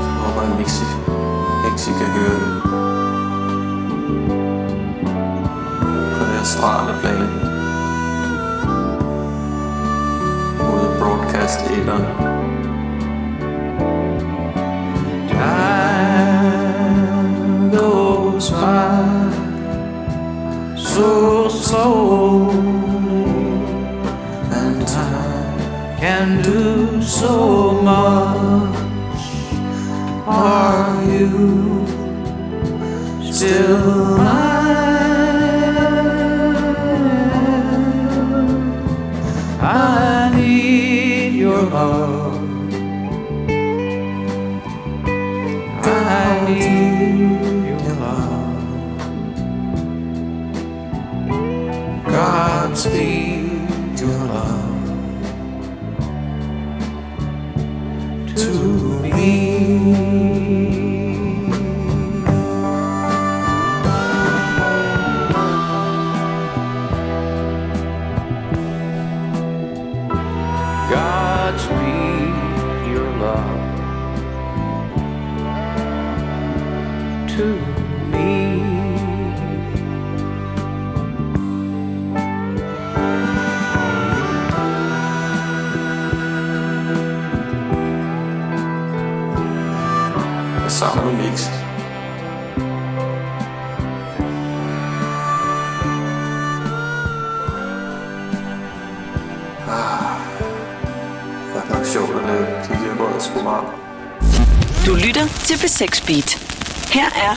Så håber jeg, at Mixi, Mixi kan høre det. På det astrale plan. Mod broadcast 1'eren.